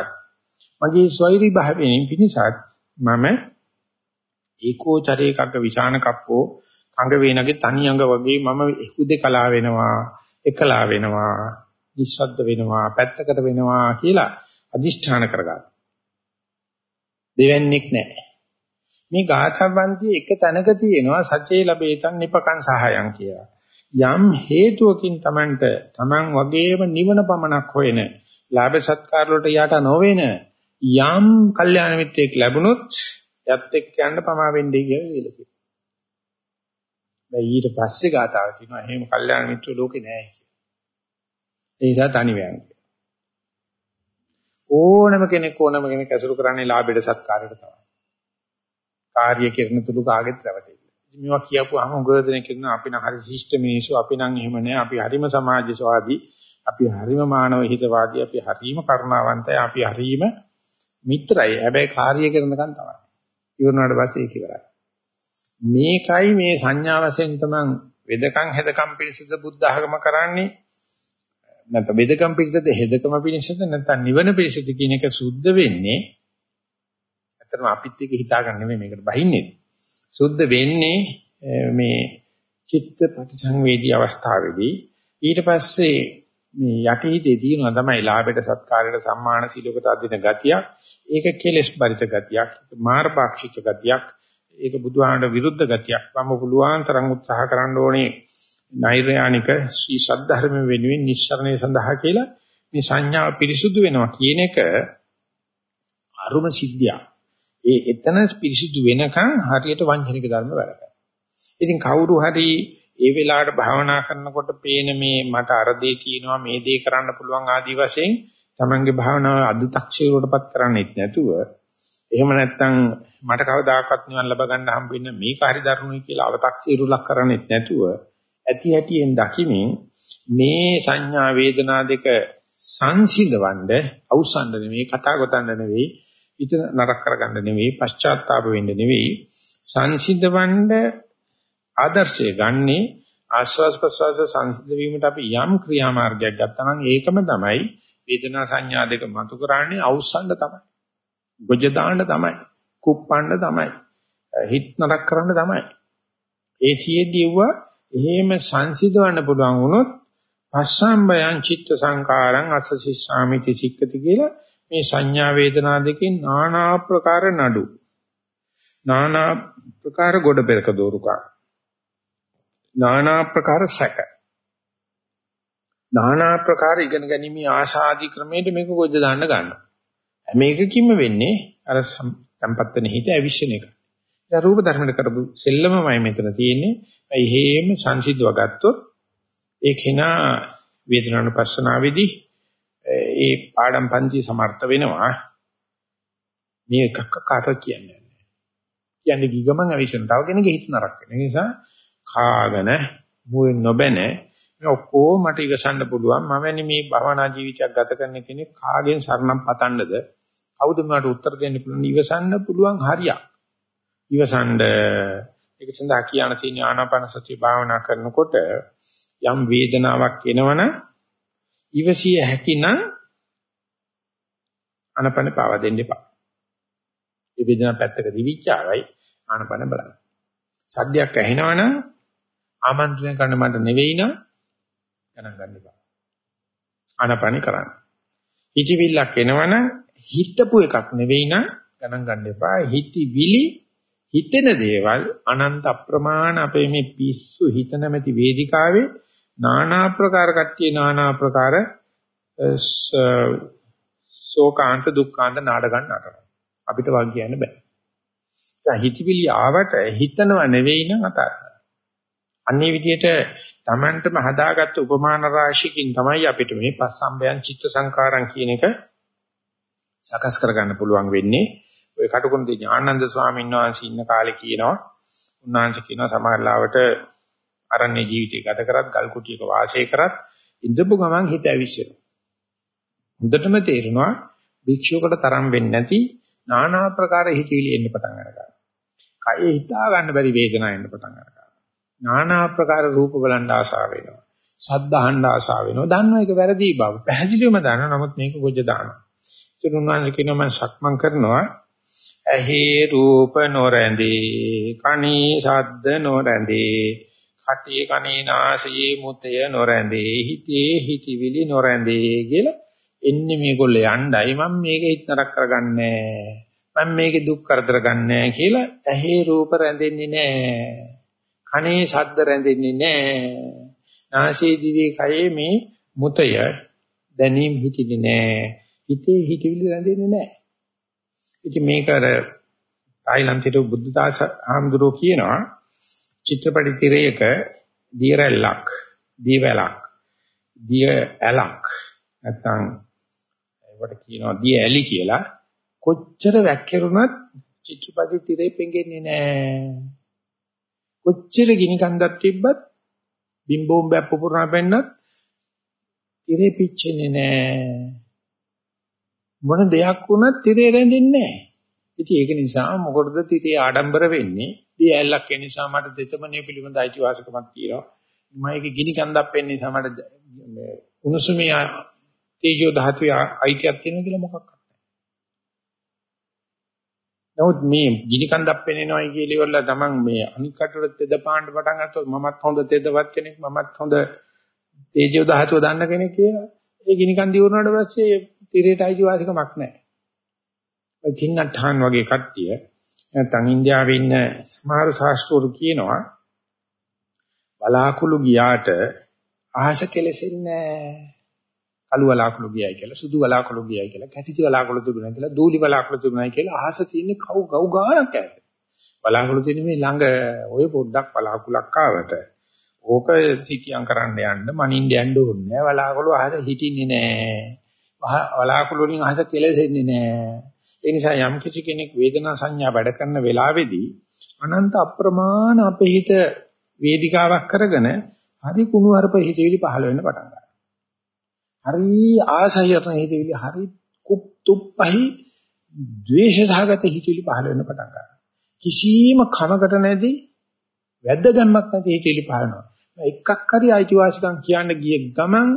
මගේ ස්වෛරී භාවයෙන් පිණිසත් මම ඒකෝචරේකක විසාන කප්පෝ අංග වේනගේ තනි අංග වගේ මම එහුදේ කලා වෙනවා එකලා වෙනවා නිස්සද්ද වෙනවා පැත්තකට වෙනවා කියලා අදිෂ්ඨාන කරගන්න. දෙවන්නේක් නැහැ. මේ ගාථාවන්ති එක තැනක තියෙනවා සචේ ලැබේතන් නිපකං සහායං කියලා. යම් හේතුවකින් Tamanට Taman වගේම නිවන පමණක් හොයන ලාභ සත්කාර වලට යට නොවන යම් කල්යාණ මිත්‍රයෙක් ලැබුණොත් යත් එක්ක යන්න පමා වෙන්නේ කියලා කියලා කියනවා. දැන් ඊට පස්සේ ගාතාව තියෙනවා එහෙම කල්යාණ මිත්‍ර ලෝකේ නැහැ කියලා. ඒ නිසා තනි වෙනවා. ඕනම කෙනෙක් ඕනම කෙනෙක් ඇසුරු කරන්නේ ලාභයට සත්කාරයට තමයි. කාර්ය කරන තුරු කාගෙත් රැවටෙයි. මේවා කියපුවාම උගදෙනෙක් කියනවා අපි නම් හරි ශිෂ්ට මිනිස්සු අපි නම් එහෙම නෑ අපි හරිම සමාජසවාදී අපි හරිම මානව හිතවාදී අපි හරිම කරුණාවන්තයි අපි හරිම මිත්‍රයි හැබැයි කාර්ය කරනකන් තමයි ඉවරනාට පස්සේ ඒක ඉවරයි. මේකයි මේ සංඥා වශයෙන් තමන් වෙදකම් හෙදකම් පිළිසද බුද්ධ ආගම කරන්නේ. නැත්නම් වෙදකම් පිළිසද හෙදකම පිළිසද නැත්නම් නිවන පිළිසද කියන එක සුද්ධ වෙන්නේ. ඇත්තටම අපිත් එක හිතාගන්න නෙමෙයි මේකට බහින්නේ. සුද්ධ වෙන්නේ මේ චිත්ත ප්‍රතිසංවේදී අවස්ථාවේදී. ඊට පස්සේ මේ යටිහිතේ තියෙනවා තමයි ලාභයට සත්කාරයට සම්මාන සිලෝකට අදින ගතියක් ඒක කෙලෙස් පරිත ගතියක් මාර්ගපාක්ෂිත ගතියක් ඒක බුදුහාමට විරුද්ධ ගතියක් මම පුළුවන් තරම් උත්සාහ කරන්න ඕනේ නෛර්යානික ශ්‍රී සද්ධර්ම වෙනුවෙන් නිස්සරණය සඳහා කියලා මේ සංඥාව පිරිසුදු වෙනවා කියන එක අරුම සිද්ධියක්. ඒ එතන පිරිසුදු වෙනකන් හරියට වංචනික ධර්ම වැඩ කරනවා. ඉතින් කවුරු හරි ඒ වෙලාවට භාවනා කරනකොට පේන මේ මට අර දේ තියෙනවා මේ දේ කරන්න පුළුවන් ආදි වශයෙන් තමන්ගේ භාවනාව අදුතක්ෂේරුවටපත් කරන්නේත් නැතුව එහෙම නැත්නම් මට කවදාකවත් නිවන් ලබ ගන්න හම්බෙන්නේ මේක හරි දරුණුයි කියලා අවතක්සේරුලක් කරන්නේත් නැතුව ඇති හැටියෙන් දකිමින් මේ සංඥා වේදනා දෙක සංසිඳවන්න අවසන්ද නෙවෙයි කතා ගොතන්න නෙවෙයි හිත නරක කරගන්න නෙවෙයි පශ්චාත්තාප වෙන්න නෙවෙයි සංසිඳවන්න ආදර්ශය ගන්නේ ආස්වාස් ප්‍රසවාස සංසිඳ වීමට අපි යම් ක්‍රියාමාර්ගයක් ගත්තා නම් ඒකම තමයි වේදනා සංඥා දෙක මතු කරන්නේ අවසන්ද තමයි ගොජ දාන්න තමයි කුප්පන්න තමයි හිත නරක කරන්න තමයි ඒ තියේදී වුණා එහෙම සංසිඳවන්න පුළුවන් වුණොත් පස්සම්බයං චිත්ත සංකාරං අසසිස්සාමිති සික්කති කියලා මේ සංඥා වේදනා දෙකෙන් নানা ආකාර නඩු নানা ආකාර ගොඩ පෙරක දෝරුකා নানা ආකාර සැක নানা ආකාර ඉගෙන ගැනීම ආශාදී ක්‍රමයට මේක ගොඩ දාන්න ගන්නවා මේකකින්ම වෙන්නේ අර සම්පත් වෙන හිත ඇවිස්සෙන එක. ඒ රූප ධර්මයට කරපු සෙල්ලමමයි මෙතන තියෙන්නේ. ඒ හේම සංසිද්ධව ගත්තොත් ඒ කෙනා වේදනානුපස්සනාවේදී ඒ පාඩම් පන්ති සමර්ථ වෙනවා. මේ එකක් කාට කියන්නේ. කියන්නේ ගිගමන් අවිෂණ තව කෙනෙක්ගේ හිත නරක වෙන. ඒ නිසා කාගෙන මුවෙන් නොබැන මේ ඔක්කොම මට ඉවසන්න පුළුවන්. මම මේ භවනා ජීවිතයක් ගත කරන කෙනෙක් කාගෙන් සරණම් පතන්නද? කවුද මට උත්තර දෙන්න පුළුවන්? ඉවසන්න පුළුවන් හරියක්. ඉවසන්න ඒක සඳහා කියන තියෙන ආනාපාන සතිය භාවනා කරනකොට යම් වේදනාවක් එනවනම් ඉවසිය හැකිනම් ආනාපාන පාව දෙන්න එපා. ඒ වේදනාව පැත්තක දිවිච්චාවයි ආනාපාන බලන්න. සද්දයක් ඇහෙනවනම් ආමන්ත්‍රණය කරන්න මට නෙවෙයි නම් ගණන් ගන්න එපා. ආනාපානි කරන්න. හිතවිල්ලක් එනවනම් හිතපු එකක් නෙවෙයි නම් ගණන් ගන්න එපා. හිතවිලි හිතෙන දේවල් අනන්ත අප්‍රමාණ අපේ මේ පිස්සු හිත නැමැති වේදිකාවේ নানা ආකාර කට්ටිය নানা ආකාර ශෝකාන්ත දුක්ඛාන්ත නාඩගම් නටනවා. අපිට වාග් කියන්න බෑ. දැන් හිතවිලි ආවට හිතනව නෙවෙයි නම් අතාරන්න. අන්නේ විදිහට Tamanටම හදාගත්ත උපමාන රාශියකින් තමයි අපිට මේ පස්සම්බයන් චිත්ත සංකාරම් කියන එක සකස් කරගන්න පුළුවන් වෙන්නේ. ඔය කටුකුරුදී ඥානানন্দ ස්වාමීන් වහන්සේ ඉන්න කාලේ කියනවා උන්වහන්සේ කියනවා සමහරවිට අරණ්‍ය ජීවිතය ගත කරත් ගල් කුටියක වාසය කරත් ඉඳපු ගමන් හිත ඇවිස්සෙනවා. හොඳටම තේරෙනවා භික්ෂුවකට තරම් වෙන්නේ නැති নানা ආකාර හිතවිලි එන්න පටන් ගන්නවා. කයේ හිතා ගන්න බැරි වේදනාව එන්න පටන් ගන්නවා. নানা ආකාර රූප බලන් ආසාව වෙනවා. ශබ්ද අහන්න ආසාව වෙනවා. දන්නවා ඒක වැරදි බව. පැහැදිලිවම දන්නවා. නමුත් මේක ගොජ දානවා. ඉතින් උන්වහන්සේ කියනවා මම සක්මන් කරනවා ඇහි රූප නොරැඳේ කනී ශබ්ද නොරැඳේ කටේ කනේ නාසයේ මුතය නොරැඳේ හිතේ හිතවිලි නොරැඳේ කියලා එන්නේ මේගොල්ලෝ යණ්ඩයි මම මේක හිතනක් කරගන්නේ මම මේකේ දුක් කරදර ගන්නෑ කියලා ඇහි රූප රැඳෙන්නේ නෑ කනේ ශබ්ද රැඳෙන්නේ නෑ නාසයේ දිවේ කයේ මේ මුතය දැනීම හිතින්නේ නෑ හිතේ හිතවිලි රැඳෙන්නේ නැහැ. ඉතින් මේක අර තායිලන්තයේ බුද්ධදාස ආම්දුරෝ කියනවා චිත්‍රපටි තිරයක දියරැල්ලක් දීවැලක් දිය ඇලක් නැත්තම් ඒකට කියනවා දිය ඇලි කියලා කොච්චර වැක්කිරුණත් චිත්‍රපටි තිරේ පෙඟෙන්නේ නැහැ. කොච්චර ගිනි කන්දක් තිබ්බත් බිම්බෝම්බයක් පුපුරන පෙන්නත් තිරේ පිච්චෙන්නේ නැහැ. මොන දෙයක් වුණත් tire රැඳෙන්නේ නැහැ. ඉතින් ඒක නිසා මොකටද තිතේ ආඩම්බර වෙන්නේ? දී ඇල්ලක් ඒ නිසා මට දෙතමනේ පිළිබඳ අයිතිවාසිකමක් තියෙනවා. මම ඒක ගිනි කන්දක් වෙන්න නිසා මට මේ උණුසුමේ තේජෝ ධාතුවේ අයිතියක් තියෙනවා කියලා මොකක්ද? නමුත් මේ ගිනි කන්දක් පෙනෙනවයි කියලා ඉවරලා තමන් මේ අනික් කටට තෙද පාන්න පටන් ගත්තොත් මමත් හොඳ තෙදවත් කෙනෙක් මමත් හොඳ තේජෝ ධාතුව දන්න කෙනෙක් කියලා. ඒ ගිනි කන්දි වුණාට පස්සේ තිරේට අයිතිවාසිකමක් නැහැ. කින්නට්ටාන් වගේ කට්ටිය නැත්නම් ඉන්දියාවේ ඉන්න සමහර ශාස්ත්‍රවරු කියනවා බලාකුළු ගියාට ආහස කෙලෙසෙන්නේ කළු බලාකුළු ගියයි කියලා සුදු බලාකුළු ගියයි කියලා කැටිති බලාකුළු තිබුණා කියලා දූලි බලාකුළු තිබුණා කියලා ආහස තියෙන්නේ කව් ගව් ගානක් ඈත. බලාකුළු තියෙන්නේ මේ ළඟ ඔය පොඩ්ඩක් බලාකුලක් ආවට. ඕක සිටියම් කරන්න යන්න මනින්න යන්න ඕනේ නෑ. බලාකුළු ආහස හිටින්නේ නෑ. බලාකුළු වලින් ආහස කෙලෙසෙන්නේ නෑ. ඒ නිසා යම් කිසි කෙනෙක් වේදනා සංඥා වැඩ කරන වෙලාවේදී අනන්ත අප්‍රමාණ අපේ හිත වේදිකාවක් කරගෙන හරි කුණු හරප හිතවිලි පහළ වෙන්න පටන් ගන්නවා. හරි ආසයතන හිතවිලි හරි කුප්තුප්පහි ද්වේෂසහගත හිතවිලි පහළ වෙන්න පටන් ගන්නවා. කිසිම කමකට නැති වැද්දගම්මක් නැති හිතවිලි පහළනවා. එකක් හරි අයිතිවාසිකම් කියන්න ගිය ගමන්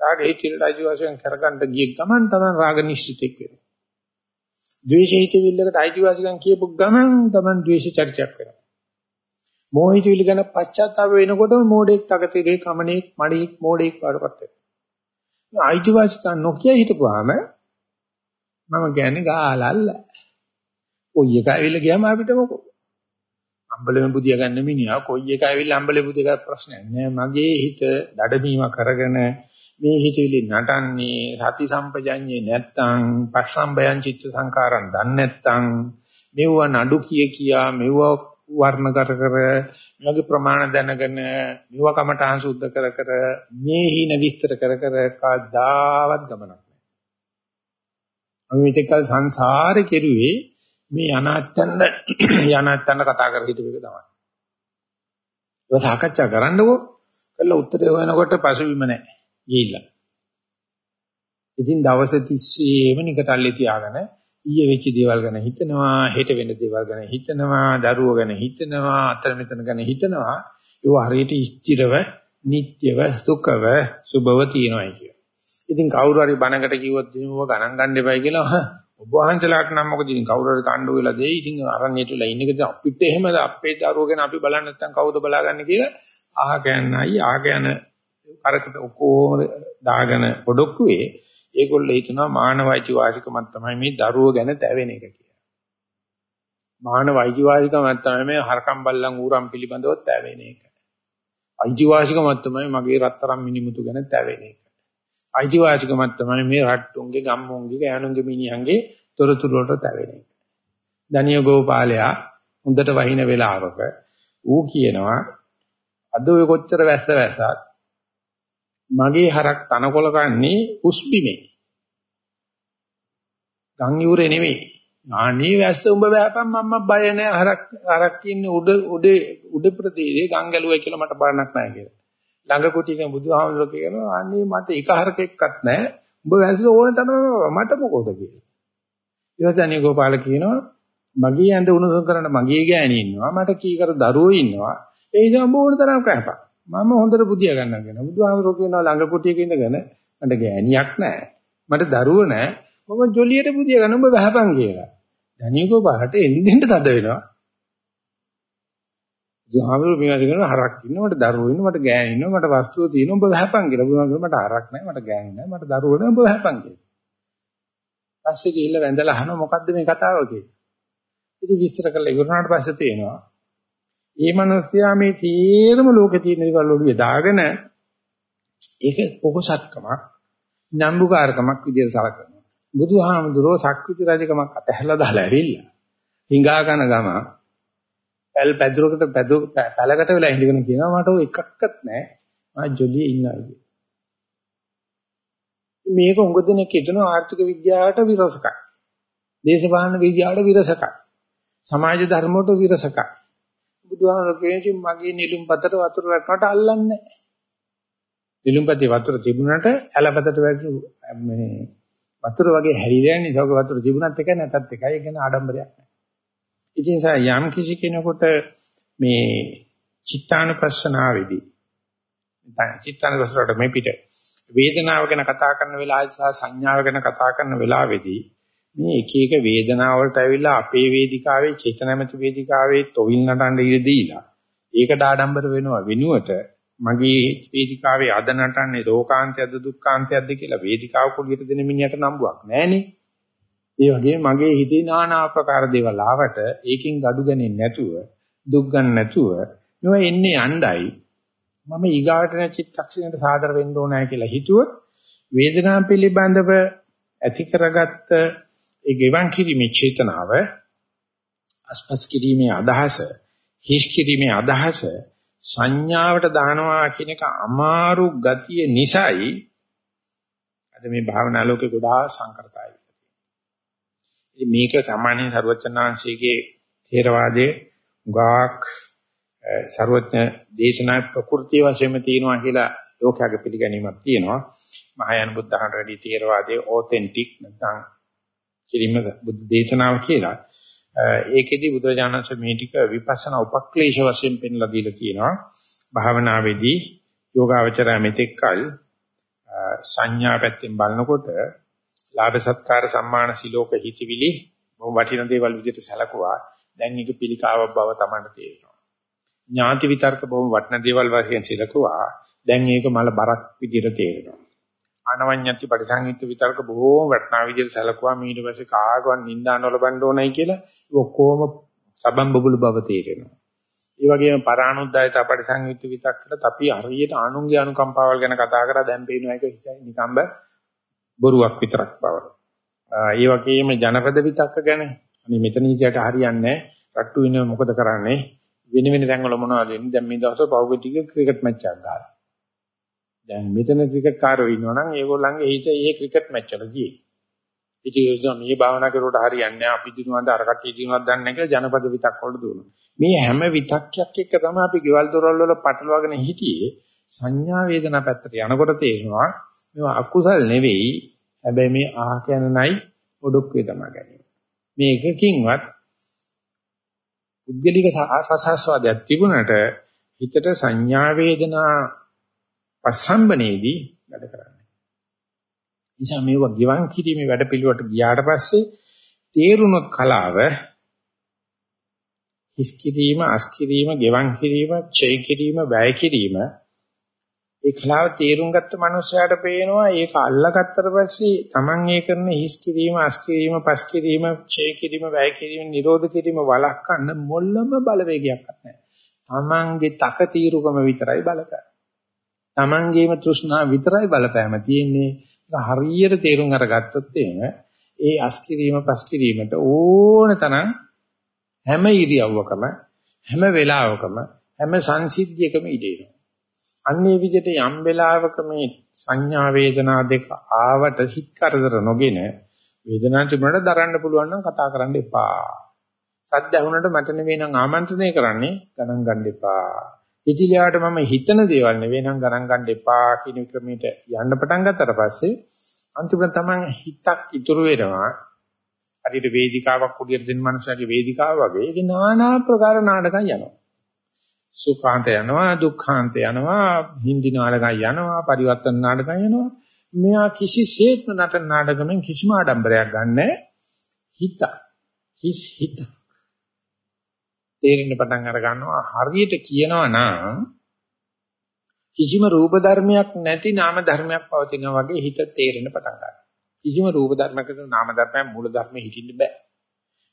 රාග හිතවිලි අයිතිවාසිකම් කරගන්න ගිය ගමන් තමයි රාග නිශ්චිතෙක් වෙන්නේ. ද්වේෂ හිතවිල්ලකට අයිතිවාසිකම් කියපු ගමන් තමයි ද්වේෂ චර්චයක් වෙනවා. මොහිතවිලි ගැන පශ්චාත්තාප වෙනකොටම මෝඩෙක් තකතිරේ කමනේ මඩික් මෝඩෙක් වඩපත් වෙනවා. අයිතිවාසිකම් නොකිය හිටපුවාම මම කියන්නේ ගාලල්ල. කොයි එක ඇවිල්ලා ගියාම අපිට මොකෝ. අම්බලෙම බුදියා ගන්න මිනිහා කොයි එක ඇවිල්ලා අම්බලෙ බුදිය ගන්න ප්‍රශ්නයක් නෑ. මගේ හිත දඩමීම කරගෙන මේ හිතවිලි නටන්නේ සති සම්පජඤ්ඤේ නැත්තම් පස්සම්බයං චිත්ත සංකාරම් දන්නේ නැත්තම් මෙවුව නඩු කිය කියා මෙවුව වර්ණ කර කර මේවගේ ප්‍රමාණ දැනගෙන මෙවුව කමඨාන් සුද්ධ කර කර මේ හින විස්තර කර කර කවදාවත් ගමනක් නැහැ. අපි මෙතෙක්කල් සංසාරේ කෙරුවේ මේ අනාත්තන්න යනාත්තන්න කතා කර හිටපු එක තමයි. ඒක සාකච්ඡා කරන්නකෝ කළා උත්තරේ හොයනකොට පසුබිම නැහැ. ගිහිල්ලා. ඉතින් දවස් 30ෙම නිකටල්ලේ තියාගෙන ඊයේ වෙච්ච දේවල් ගැන හිතනවා, හෙට වෙන දේවල් ගැන හිතනවා, දරුවෝ ගැන හිතනවා, අතර මෙතන ගැන හිතනවා. ඒව හරියට ස්ථිරව, නිට්ටයව, සුඛව, සුභව තියෙනවා කිය. ඉතින් කවුරු හරි බණකට කිව්වොත් මේව ගණන් ගන්න එපයි කියලා ඔබ වහන්සලාට නම් මොකද ඉතින් කවුරු හරි කණ්ඩු වෙලා දෙයි. ඉතින් අරණියට වෙලා ඉන්න එක අපිට එහෙමද අපේ දරුවෝ ගැන අපි බලන්නේ නැත්නම් කවුද බලාගන්නේ කියලා අහගන්නයි ආගයන කරකට ඔක්කොම දාගෙන පොඩොක්කුවේ ඒගොල්ලෝ හිතනවා මානවයිච වාසිකමක් තමයි මේ දරුවෝ ගැන තැවෙන එක කියලා. මානවයිච වාසිකමක් තමයි මේ හරකම් බල්ලන් ඌරම් පිළිබඳව තැවෙන එක. අයිතිවාසිකමක් තමයි මගේ රත්තරන් මිනිමුතු ගැන තැවෙන එක. අයිතිවාසිකමක් තමයි මේ රට්ටුන්ගේ ගම්මුන්ගේ ගෑනුන්ගේ මිනිහන්ගේ තොරතුරු වලට තැවෙන එක. දනිය ගෝපාලයා හොඳට වහින වෙලාවක ඌ කියනවා අද ඔය කොච්චර වැස්ස වැස්සත් මගේ හරක් තනකොළ කන්නේ උස්බිමේ. ගම් යූරේ නෙවෙයි. ආනේ වැස්ස උඹ බෑපන් මම බය නැහැ හරක් හරක් ඉන්නේ උඩ උඩ උඩ ප්‍රදේශේ ගම් ගැලුවයි කියලා මට බරණක් නැහැ කියලා. ළඟ කුටියක බුදුහාමුදුරුවෝ කියනවා අනේ මට එක හරකෙක්වත් නැහැ. උඹ වැස්ස ඕන තරම මට මොකෝද කියලා. ඊවසන්නේ ගෝපාල කියනවා මගේ ඇඳ උණුසුම් කරන්න මගේ ගෑණි ඉන්නවා මට කීකර දරුවෝ ඉන්නවා ඒ නිසා උඹ ඕන තරම් කෑපක්. මම හොඳට බුදියා ගන්නවා කියනවා. බුදුහාමුදුරුවෝ කියනවා ළඟ කුටියක ඉඳගෙන මට ගෑණියක් නැහැ. මට දරුවෝ නැහැ. මම ජොලියට බුදියා ගන්න උඹ වැහපන් කියලා. ධනියකෝ පහට එන්නෙන්න තද වෙනවා. බුදුහාමුදුරුවෝ මේවා කරන හරක් ඉන්නවා මට දරුවෝ ඉන්නවා මට ගෑණි ඉන්නවා මට වස්තුව තියෙනවා උඹ වැහපන් කියලා. බුදුහාමුදුරුවෝ මට හරක් නැහැ මට ගෑණි නැහැ මට දරුවෝ නැහැ උඹ වැහපන් කියලා. පස්සේ ගිහිල්ලා වැඳලා අහනවා මොකද්ද මේ කතාව කියලා. ඉතින් විස්තර කරලා ඉවරනාට පස්සේ තේනවා ඒ මනුස්සයා මේ තීරම ලෝකේ තියෙන දේවල් ඔළුවේ දාගෙන ඒක පොහසත්කමක් නම්බුකාරකමක් විදිහට සලකනවා. බුදුහාමුදුරෝ සක්විති රජකමක් අතහැරලා දාලා ඇවිල්ලා. හිඟා කන ගම පැල් පැදුරකට පැදු පැලකට වෙලා ඉඳගෙන කියනවා මට ඔය එකක්වත් නැහැ. මම ජොලියේ ඉන්නවා කියලා. මේක උඟ දෙනෙක් හිතන ආර්ථික විද්‍යාවට විරසකයි. දේශපාලන විද්‍යාවට විරසකයි. සමාජ ධර්ම වලට විරසකයි. බුදුහාමර කියන්නේ මගේ නිලුම්පතට වතුර වැටුණාට අල්ලන්නේ නැහැ. නිලුම්පතේ වතුර තිබුණාට ඇලපතට වැටු මේ වතුර වගේ හැලිලා යන නිසා වතුර තිබුණත් එකයි නැතත් එකයි ඒක ගැන ආඩම්බරයක් නැහැ. ඉතින් සා යම් කිසි කෙනෙකුට මේ චිත්තානුපස්සනාවේදී චිත්තානුපස්සනට මේ පිට වේදනාව ගැන කතා කරන වෙලාවේදී සහ සංඥාව ගැන කතා කරන වෙලාවේදී මේ එක එක වේදනාවලට ඇවිල්ලා අපේ වේදිකාවේ චේතනමෙති වේදිකාවේ තොවිල් නටන්න ඉඩ දීලා ඒකට ආඩම්බර වෙනවා වෙනුවට මගේ වේදිකාවේ අද නටන්නේ ලෝකාන්තයක්ද දුක්ඛාන්තයක්ද කියලා වේදිකාව කුලියට දෙන මිනිහට නම්බුවක් නැහනේ. ඒ වගේ මගේ හිතේ নানা ආකාර දේවල් ආවට ඒකෙන් gadu ගන්නේ නැතුව දුක් ගන්න නැතුව මේවා එන්නේ යණ්ඩයි මම ඊගාට චිත්තක්ෂණයට සාදර වෙන්න ඕනෑ කියලා හිතුවොත් වේදනාව පිළිබඳව ඇති කරගත්ත ඒ ගෙවන් කිරීමේ චේතනාව අස්පස් කිරීමේ අදහස හිස් කිරීමේ අදහස සංඥාවට දානවා කියන එක අමාරු ගතිය නිසායි අද මේ භාවනා ලෝකේ ගොඩාක් සංකර්තයි. ඉතින් මේක සාමාන්‍ය ਸਰවචනාංශයේ ථේරවාදයේ ගාක් ਸਰවඥ දේශනා ප්‍රකෘති වශයෙන්ම තියෙනවා කියලා ලෝකයාගේ පිළිගැනීමක් තියෙනවා. මහායාන බුද්ධහන් රැඩි ථේරවාදයේ ඔතෙන්ටික් නැත්නම් කිරීම බුද්ධ දේශනාව කියලා. ඒකෙදි බුදුරජාණන් වහන්සේ මේ ටික විපස්සනා උපක්ලේශ වශයෙන් පෙන්ලා දීලා තියෙනවා. භාවනාවේදී යෝගාවචරය මෙතෙක්කල් සංඥා පැත්තෙන් බලනකොට ලාභ සත්කාර සම්මාන සිලෝක හිතවිලි බොහොම වටින දේවල් විදිහට සැලකුවා. දැන් ඒක පිළිකාවක් බව තමයි තේරෙනවා. ඥාති විතර්ක බොහොම වටින දේවල් වශයෙන් සැලකුවා. දැන් ඒක මල බරක් විදිහට තේරෙනවා. අනවඤ්ඤති පරිසංයුක්ත විතර්ක බොහෝම වටනා විදිහට සැලකුවා. ඊට පස්සේ කාගවත් නින්දා නොලබන්න ඕනයි කියලා ඔක්කොම සබම් බබුළු බව තේරෙනවා. ඒ වගේම පරානුද්යත පරිසංයුක්ත විතක්කට අපි හරියට ආනුන්ගේ අනුකම්පාවල් ගැන කතා කරා. දැන් පේනවා ඒක නිකම්බ බොරුවක් විතරක් බව. ඒ වගේම ජනපද විතක්ක ගැන අනේ මෙතන ඉතියට හරියන්නේ රට්ටු වෙන මොකද කරන්නේ? වෙන වෙන තැන්වල මොනවද වෙන්නේ? දැන් මේ දවස්වල පහුගිය ටික ක්‍රිකට් මැච් එකක් ගහලා. දැන් මෙතන ක්‍රිකට් කාරයෝ ඉන්නවනම් ඒගොල්ලන්ගේ හිත ඒ ක්‍රිකට් මැච් වලදී. ඉතින් ඒ මේ භාවනා කරුවට හරියන්නේ අපි දිනුවන්ද අර කට්ටිය දිනුවක් දන්නේ නැහැ කියලා ජනපද විතක් වලට දුවනවා. මේ හැම විතක්යක් එක්ක තමයි අපි ගෙවල් දොරවල් වල පටලවාගෙන හිටියේ සංඥා වේදනා පැත්තට යනකොට තේරෙනවා මේවා අකුසල් නෙවෙයි හැබැයි මේ ආහ කියන නයි ඔඩොක්කේ තමයි ගැනීම. මේ එකකින්වත් පුද්ගලික ආසස්සවාදයක් තිබුණට හිතට සංඥා වේදනා පස්සම්බනේදී වැඩ කරන්නේ. නිසා මේවා ගිවන් කිරීමේ වැඩ පිළිවෙලට ගියාට පස්සේ තේරුණොත් කලාව හිස් කිරීම, අස් කිරීම, ගෙවන් කිරීම, ඡය කිරීම, වැය කිරීම ඒ කලාව තේරුම් ගත්ත මනුස්සයාට පේනවා ඒක අල්ලගත්තට පස්සේ Taman ඒ කරන හිස් කිරීම, අස් කිරීම, පස් කිරීම, ඡය කිරීම, වැය කිරීම, නිරෝධ කිරීම වළක්වන්න මොළම බලවේගයක් නැහැ. Tamanගේ තක తీරුකම විතරයි බලපෑම. Tamangeema තෘෂ්ණා විතරයි බලපෑම තියෙන්නේ. හරියට තේරුම් අරගත්තොත් එහෙම ඒ අස්කිරීම පස්කිරීමට ඕන තරම් හැම ඉරියව්වකම හැම වෙලාවකම හැම සංසිද්ධියකම ඉදෙනවා. අන්නේ විදිහට යම් වෙලාවක මේ සංඥා වේදනා දෙක ආවට හිත කරදර නොගෙන වේදනාව තිබුණාට දරන්න පුළුවන් නම් කතා කරන්න එපා. සද්ද ඇහුනට මට නෙවෙයි නම් ආමන්ත්‍රණය කරන්නේ ගණන් ගන්න එපා. ඉතිලියාට මම හිතන දේවල් නෙවෙයි නම් ගණන් ගන්න එපා කියන ක්‍රමයට යන්න පටන් ගත්තට පස්සේ අන්තිමට තමයි හිතක් ඉතුරු වෙනවා. හරියට වේදිකාවක් කුඩියට දෙන මනුස්සයගේ වේදිකාව වගේ ඒක নানা ප්‍රකාර නාටකම් යනවා. සුඛාන්ත යනවා, දුක්ඛාන්ත යනවා, හින්දි නාටකම් යනවා, පරිවර්තන නාටකම් යනවා. මෙයා කිසිසේත්ම නටන නාටකමෙන් කිසිම ආඩම්බරයක් ගන්නෑ. හිත. හිස් හිත. තේරෙන්න පටන් අර ගන්නවා හරියට කියනවා නම් කිසිම රූප ධර්මයක් නැති නාම ධර්මයක් පවතිනා වගේ හිත තේරෙන්න පටන් ගන්නවා. කිසිම රූප ධර්මයකට නාම ධර්මයක් මූල ධර්මෙ හිටින්න බෑ.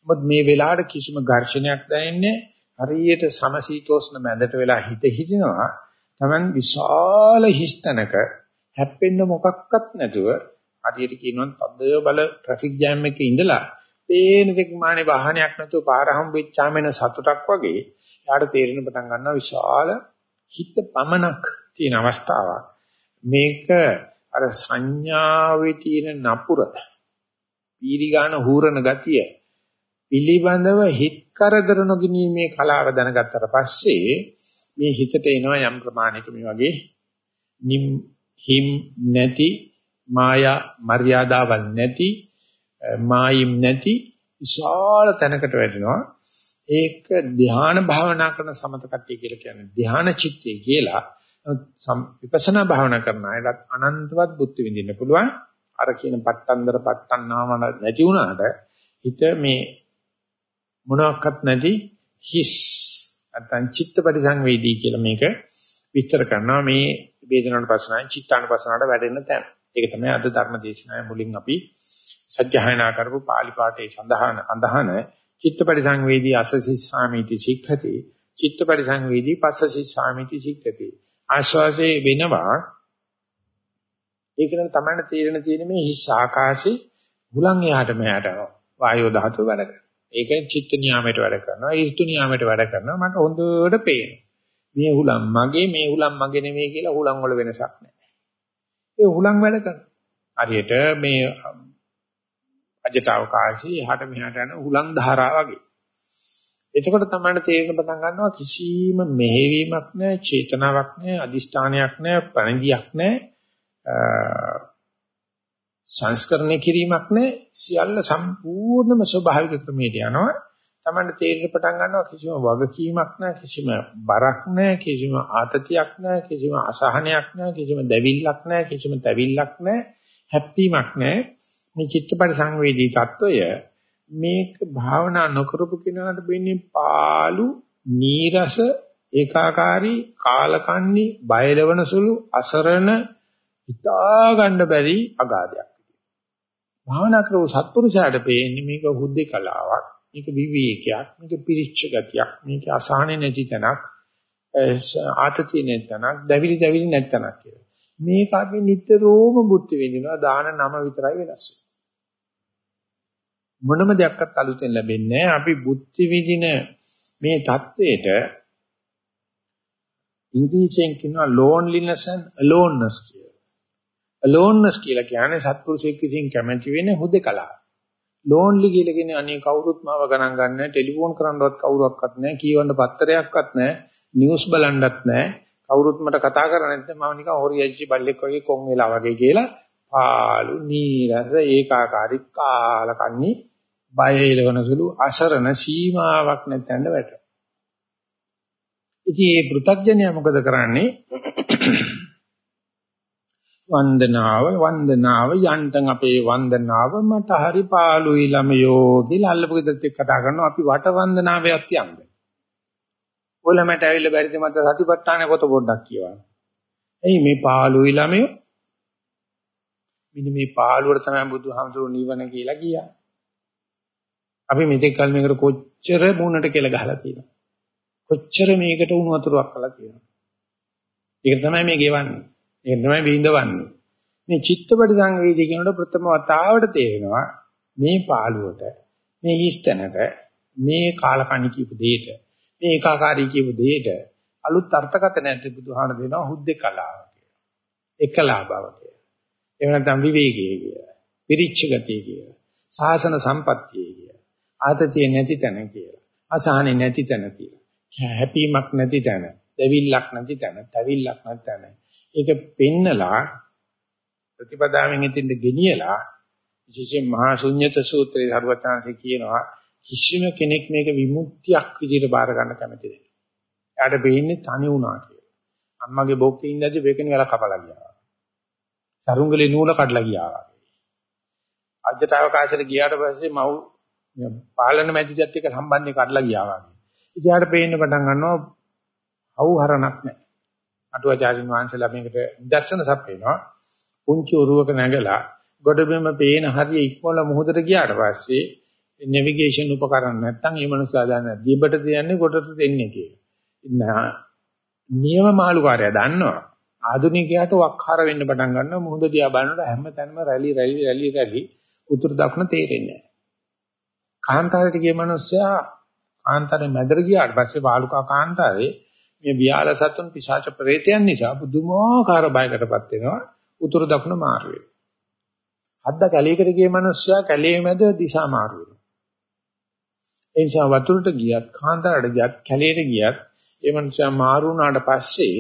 මොකද මේ වෙලාවට කිසිම ඝර්ෂණයක් දැනෙන්නේ හරියට සමශීතෝෂ්ණ මැදට වෙලා හිත හිටිනවා. Taman විශාල හිස්තනක හැප්පෙන්න මොකක්වත් නැතුව හරියට කියනොත් තද බල ට්‍රැෆික් ජෑම් එකේ ඉඳලා පේන දෙක මානේ වාහනයක් නැතුව පාර හම්බෙච්චාම එන සතුටක් වගේ යාට තේරෙන පටන් ගන්නවා විශාල හිත පමනක් තියෙන අවස්ථාවක්. මේක අර සංඥාවේ තියෙන නපුර පීරිගාන හූරන ගතිය පිළිබඳව හිත කරදර නොගිනීමේ කලාව දැනගත්තට පස්සේ මේ හිතට එනවා යම් ප්‍රමාණයක මේ වගේ නිම් හිම් නැති මායා මර්යාදාවල් නැති මායිම් නැති විශාල තැනකට වැටෙනවා. ඒක ධ්‍යාන භාවනා කරන සමත කට්ටිය කියලා කියන්නේ ධ්‍යාන චිත්තය කියලා. විපස්සනා භාවනා කරන අයත් අනන්තවත් බුද්ධ විඳින්න පුළුවන්. අර කියන පට්ටන්දර පට්ටන්නාම නැති වුණාට හිත මේ මොනවත් නැති හිස් නැත්නම් චිත්ත පරිසංවේදී කියලා මේක විස්තර කරනවා මේ වේදනාවට පස්සනායි චිත්තානුපස්සනාවට වැඩෙන තැන. ඒක තමයි අද ධර්ම දේශනාවේ මුලින් අපි සත්‍යයනා කරපු පාලි පාඨයේ සඳහන අඳහන චිත්තපටි සංවේදී අසසිස්සාමිති සික්ඛති චිත්තපටි සංවේදී පස්සසිස්සාමිති සික්ඛති. ආශ්වාසයේ වෙනවා. ඒකෙන් තමයි තේරෙන තියෙන මේ හිස් ආකාශේ හුලං එහාට මෙහාට වායෝ ධාතුව වැඩ කරනවා. ඒක චිත්ත නියාමයට වැඩ කරනවා. ඍතු නියාමයට වැඩ කරනවා. මට හොඳට පේනවා. මේ හුලං මගේ මේ හුලං මගේ නෙමෙයි කියලා හුලං වල වෙනසක් නැහැ. ඒ හුලං වැඩ කරනවා. හරියට මේ අජට අවකාශي එහාට මෙහාට යන උලන් ධාරා වගේ. එතකොට තමයි තේරෙන පටන් ගන්නවා කිසිම මෙහෙවීමක් නැහැ, චේතනාවක් නැහැ, අදිෂ්ඨානයක් නැහැ, පණිදියක් නැහැ. සංස්කරණය කිරීමක් නැහැ. සියල්ල සම්පූර්ණම ස්වභාවික ක්‍රමයට යනවා. තමයි තේරෙන පටන් ගන්නවා කිසිම වගකීමක් නැහැ, කිසිම බරක් නැහැ, කිසිම ආතතියක් නැහැ, කිසිම අසහනයක් නැහැ, කිසිම දැවිල්ලක් නැහැ, කිසිම තැවිල්ලක් නැහැ, හැප්පීමක් නැහැ. මේ චිත්තපරි සංවේදී తত্ত্বය මේක භාවනා නොකරපු කෙනාට වෙන්නේ පාළු නීරස ඒකාකාරී කාලකන්ණි බයලවන සුළු අසරණ හිතා ගන්න බැරි අගාධයක්. භාවනා කරව සත්පුරුෂයාට පේන්නේ මේක හුද්දේ කලාවක්, මේක විවේකයක්, මේක පිරිච්ච ගතියක්, මේක අසහනෙ නැති තැනක්, ආතතිය නැති තැනක්, දැවිලි දැවිලි නැති තැනක් කියලා. මේක අපි නිතරම බුද්ධ වෙනවා දාන නම විතරයි වෙනස් වෙන්නේ. මොනම දෙයක්වත් අලුතෙන් ලැබෙන්නේ අපි බුද්ධි විදින මේ தത്വෙට ඉංග්‍රීසියෙන් කියනවා loneliness and aloneness කියලා. aloneness කියලා කියන්නේ සත්පුරුෂයෙක් විසින් කැමැති වෙන හුදකලා. lonely කියලා කියන්නේ අනේ කවුරුත් මාව ගණන් ගන්න නැහැ, ටෙලිෆෝන් කරන්නවත් කවුරක්වත් නැහැ, කියවන්න පත්තරයක්වත් නැහැ, නිවුස් බලන්නත් නැහැ. කවුරුත් මට කතා කරන්නේ නැත්නම් මම නිකන් හොරියච්චි බල්ලෙක් වගේ කොන් වෙලා වගේ කියලා පාළු නීරස ඒකාකාරී කාලකන්ණී බය එළවන සුළු අසරණ සීමාවක් නැත්නම් වැටෙනවා. ඉතින් මේ පෘථග්ජනයා මොකද කරන්නේ? වන්දනාව වන්දනාව යන්තම් අපේ වන්දනාව මට හරි පාළුයි ළමයෝ කියලා අල්ලපු ගෙදරත් එක්ක කතා කරනවා අපි වට වන්දනාවයක් තියන්නේ. ඔලමට ඇවිල්ලා බැරිද මට සතිපට්ඨාන පොත පොඩ්ඩක් කියවන්න. එයි මේ පාළුයි ළමයෝ මෙන්න මේ පාළුවට තමයි බුදුහාමුදුරු නිවන කියලා කියා. අපි මෙතෙක් කල මේකට කොච්චර මුණට කියලා ගහලා තියෙනවා. කොච්චර මේකට උණු වතුරක් කළා තියෙනවා. ඒක තමයි මේ ගෙවන්නේ. ඒක තමයි බින්දවන්නේ. මේ චිත්තපටි සංවේදී කියනකොට ප්‍රථම වතාවට තේරෙනවා මේ පාළුවට මේ හිස්තැනට මේ කාලකණි කියපු දෙයට මේ ඒකාකාරී කියපු දෙයට අලුත් අර්ථකථනයක් බුදුහාම දෙනවා හුද්දේ කලාව කියලා. එකලා බව කියලා. එහෙම නැත්නම් විවේකයේ කියලා. පිරිච්ච ගතිය කියලා. සාසන සම්පත්තිය කියලා. ආතතිය නැති තැන කියලා. අසහනෙ නැති තැන කියලා. හැපීමක් නැති තැන. දෙවිල්ලක් නැති තැන. තැවිල්ලක් නැති තැන. ඒක පෙන්නලා ප්‍රතිපදාවෙන් ඉතින්ද ගෙනියලා විශේෂයෙන් මහා ශුන්්‍යත සූත්‍රයේ ධර්මතාංශේ කියනවා කිසිම කෙනෙක් මේක විමුක්තියක් විදිහට බාර ගන්න කැමති නැහැ. එයාට වෙන්නේ තනි වුණා කියලා. අම්මගේ බොක්කේ ඉඳද්දි වේකෙන වල කපලා ගියා. සරුංගලේ නූල කඩලා ගියා වගේ. අජට අවකාශයට ගියාට පස්සේ මව් පාලන මැදිරියත් එක්ක සම්බන්ධය කඩලා ගියා වගේ. ඉතින් යාට පේන්න පටන් ගන්නවා අවුහරණක් නැහැ. අටුවාචාරින් වහන්සේලා මේකට දර්ශන සප්පේනවා. පුංචි උරුවක නැගලා ගොඩබිම පේන හරිය ඉක්මවල මුහුදට ගියාට පස්සේ নেভিගේෂන් උපකරණ නැත්තම් මේ මනුස්සයා දන්නේ දිබට දෙන්නේ කොටට දෙන්නේ කියලා. නියම මාළුකාරය දන්නවා. ආධුනිකයාට වක්කාර වෙන්න පටන් ගන්නවා මුහුද දිහා බලනකොට හැම තැනම රැලි රැලි රැලි රැලි උතුරු දකුණ තේරෙන්නේ නැහැ. කාන්තාරයට ගිය මනුස්සයා කාන්තාරේ මැදට ගියාට පස්සේ වාලුකා කාන්තාරේ මේ විහාර සතුන් පිශාච ප්‍රේතයන් නිසා පුදුමාකාර බයකටපත් වෙනවා උතුරු දකුණ මාරු වෙනවා. හද්ද කැලේකට ගිය මනුස්සයා කැලේ මැද දිශා මාරු වෙනවා. ඒ නිසා වතුරට ගියත් කාන්තාරට ගියත් කැලේට ගියත් ඒ මනුස්සයා මාරු වුණාට පස්සේ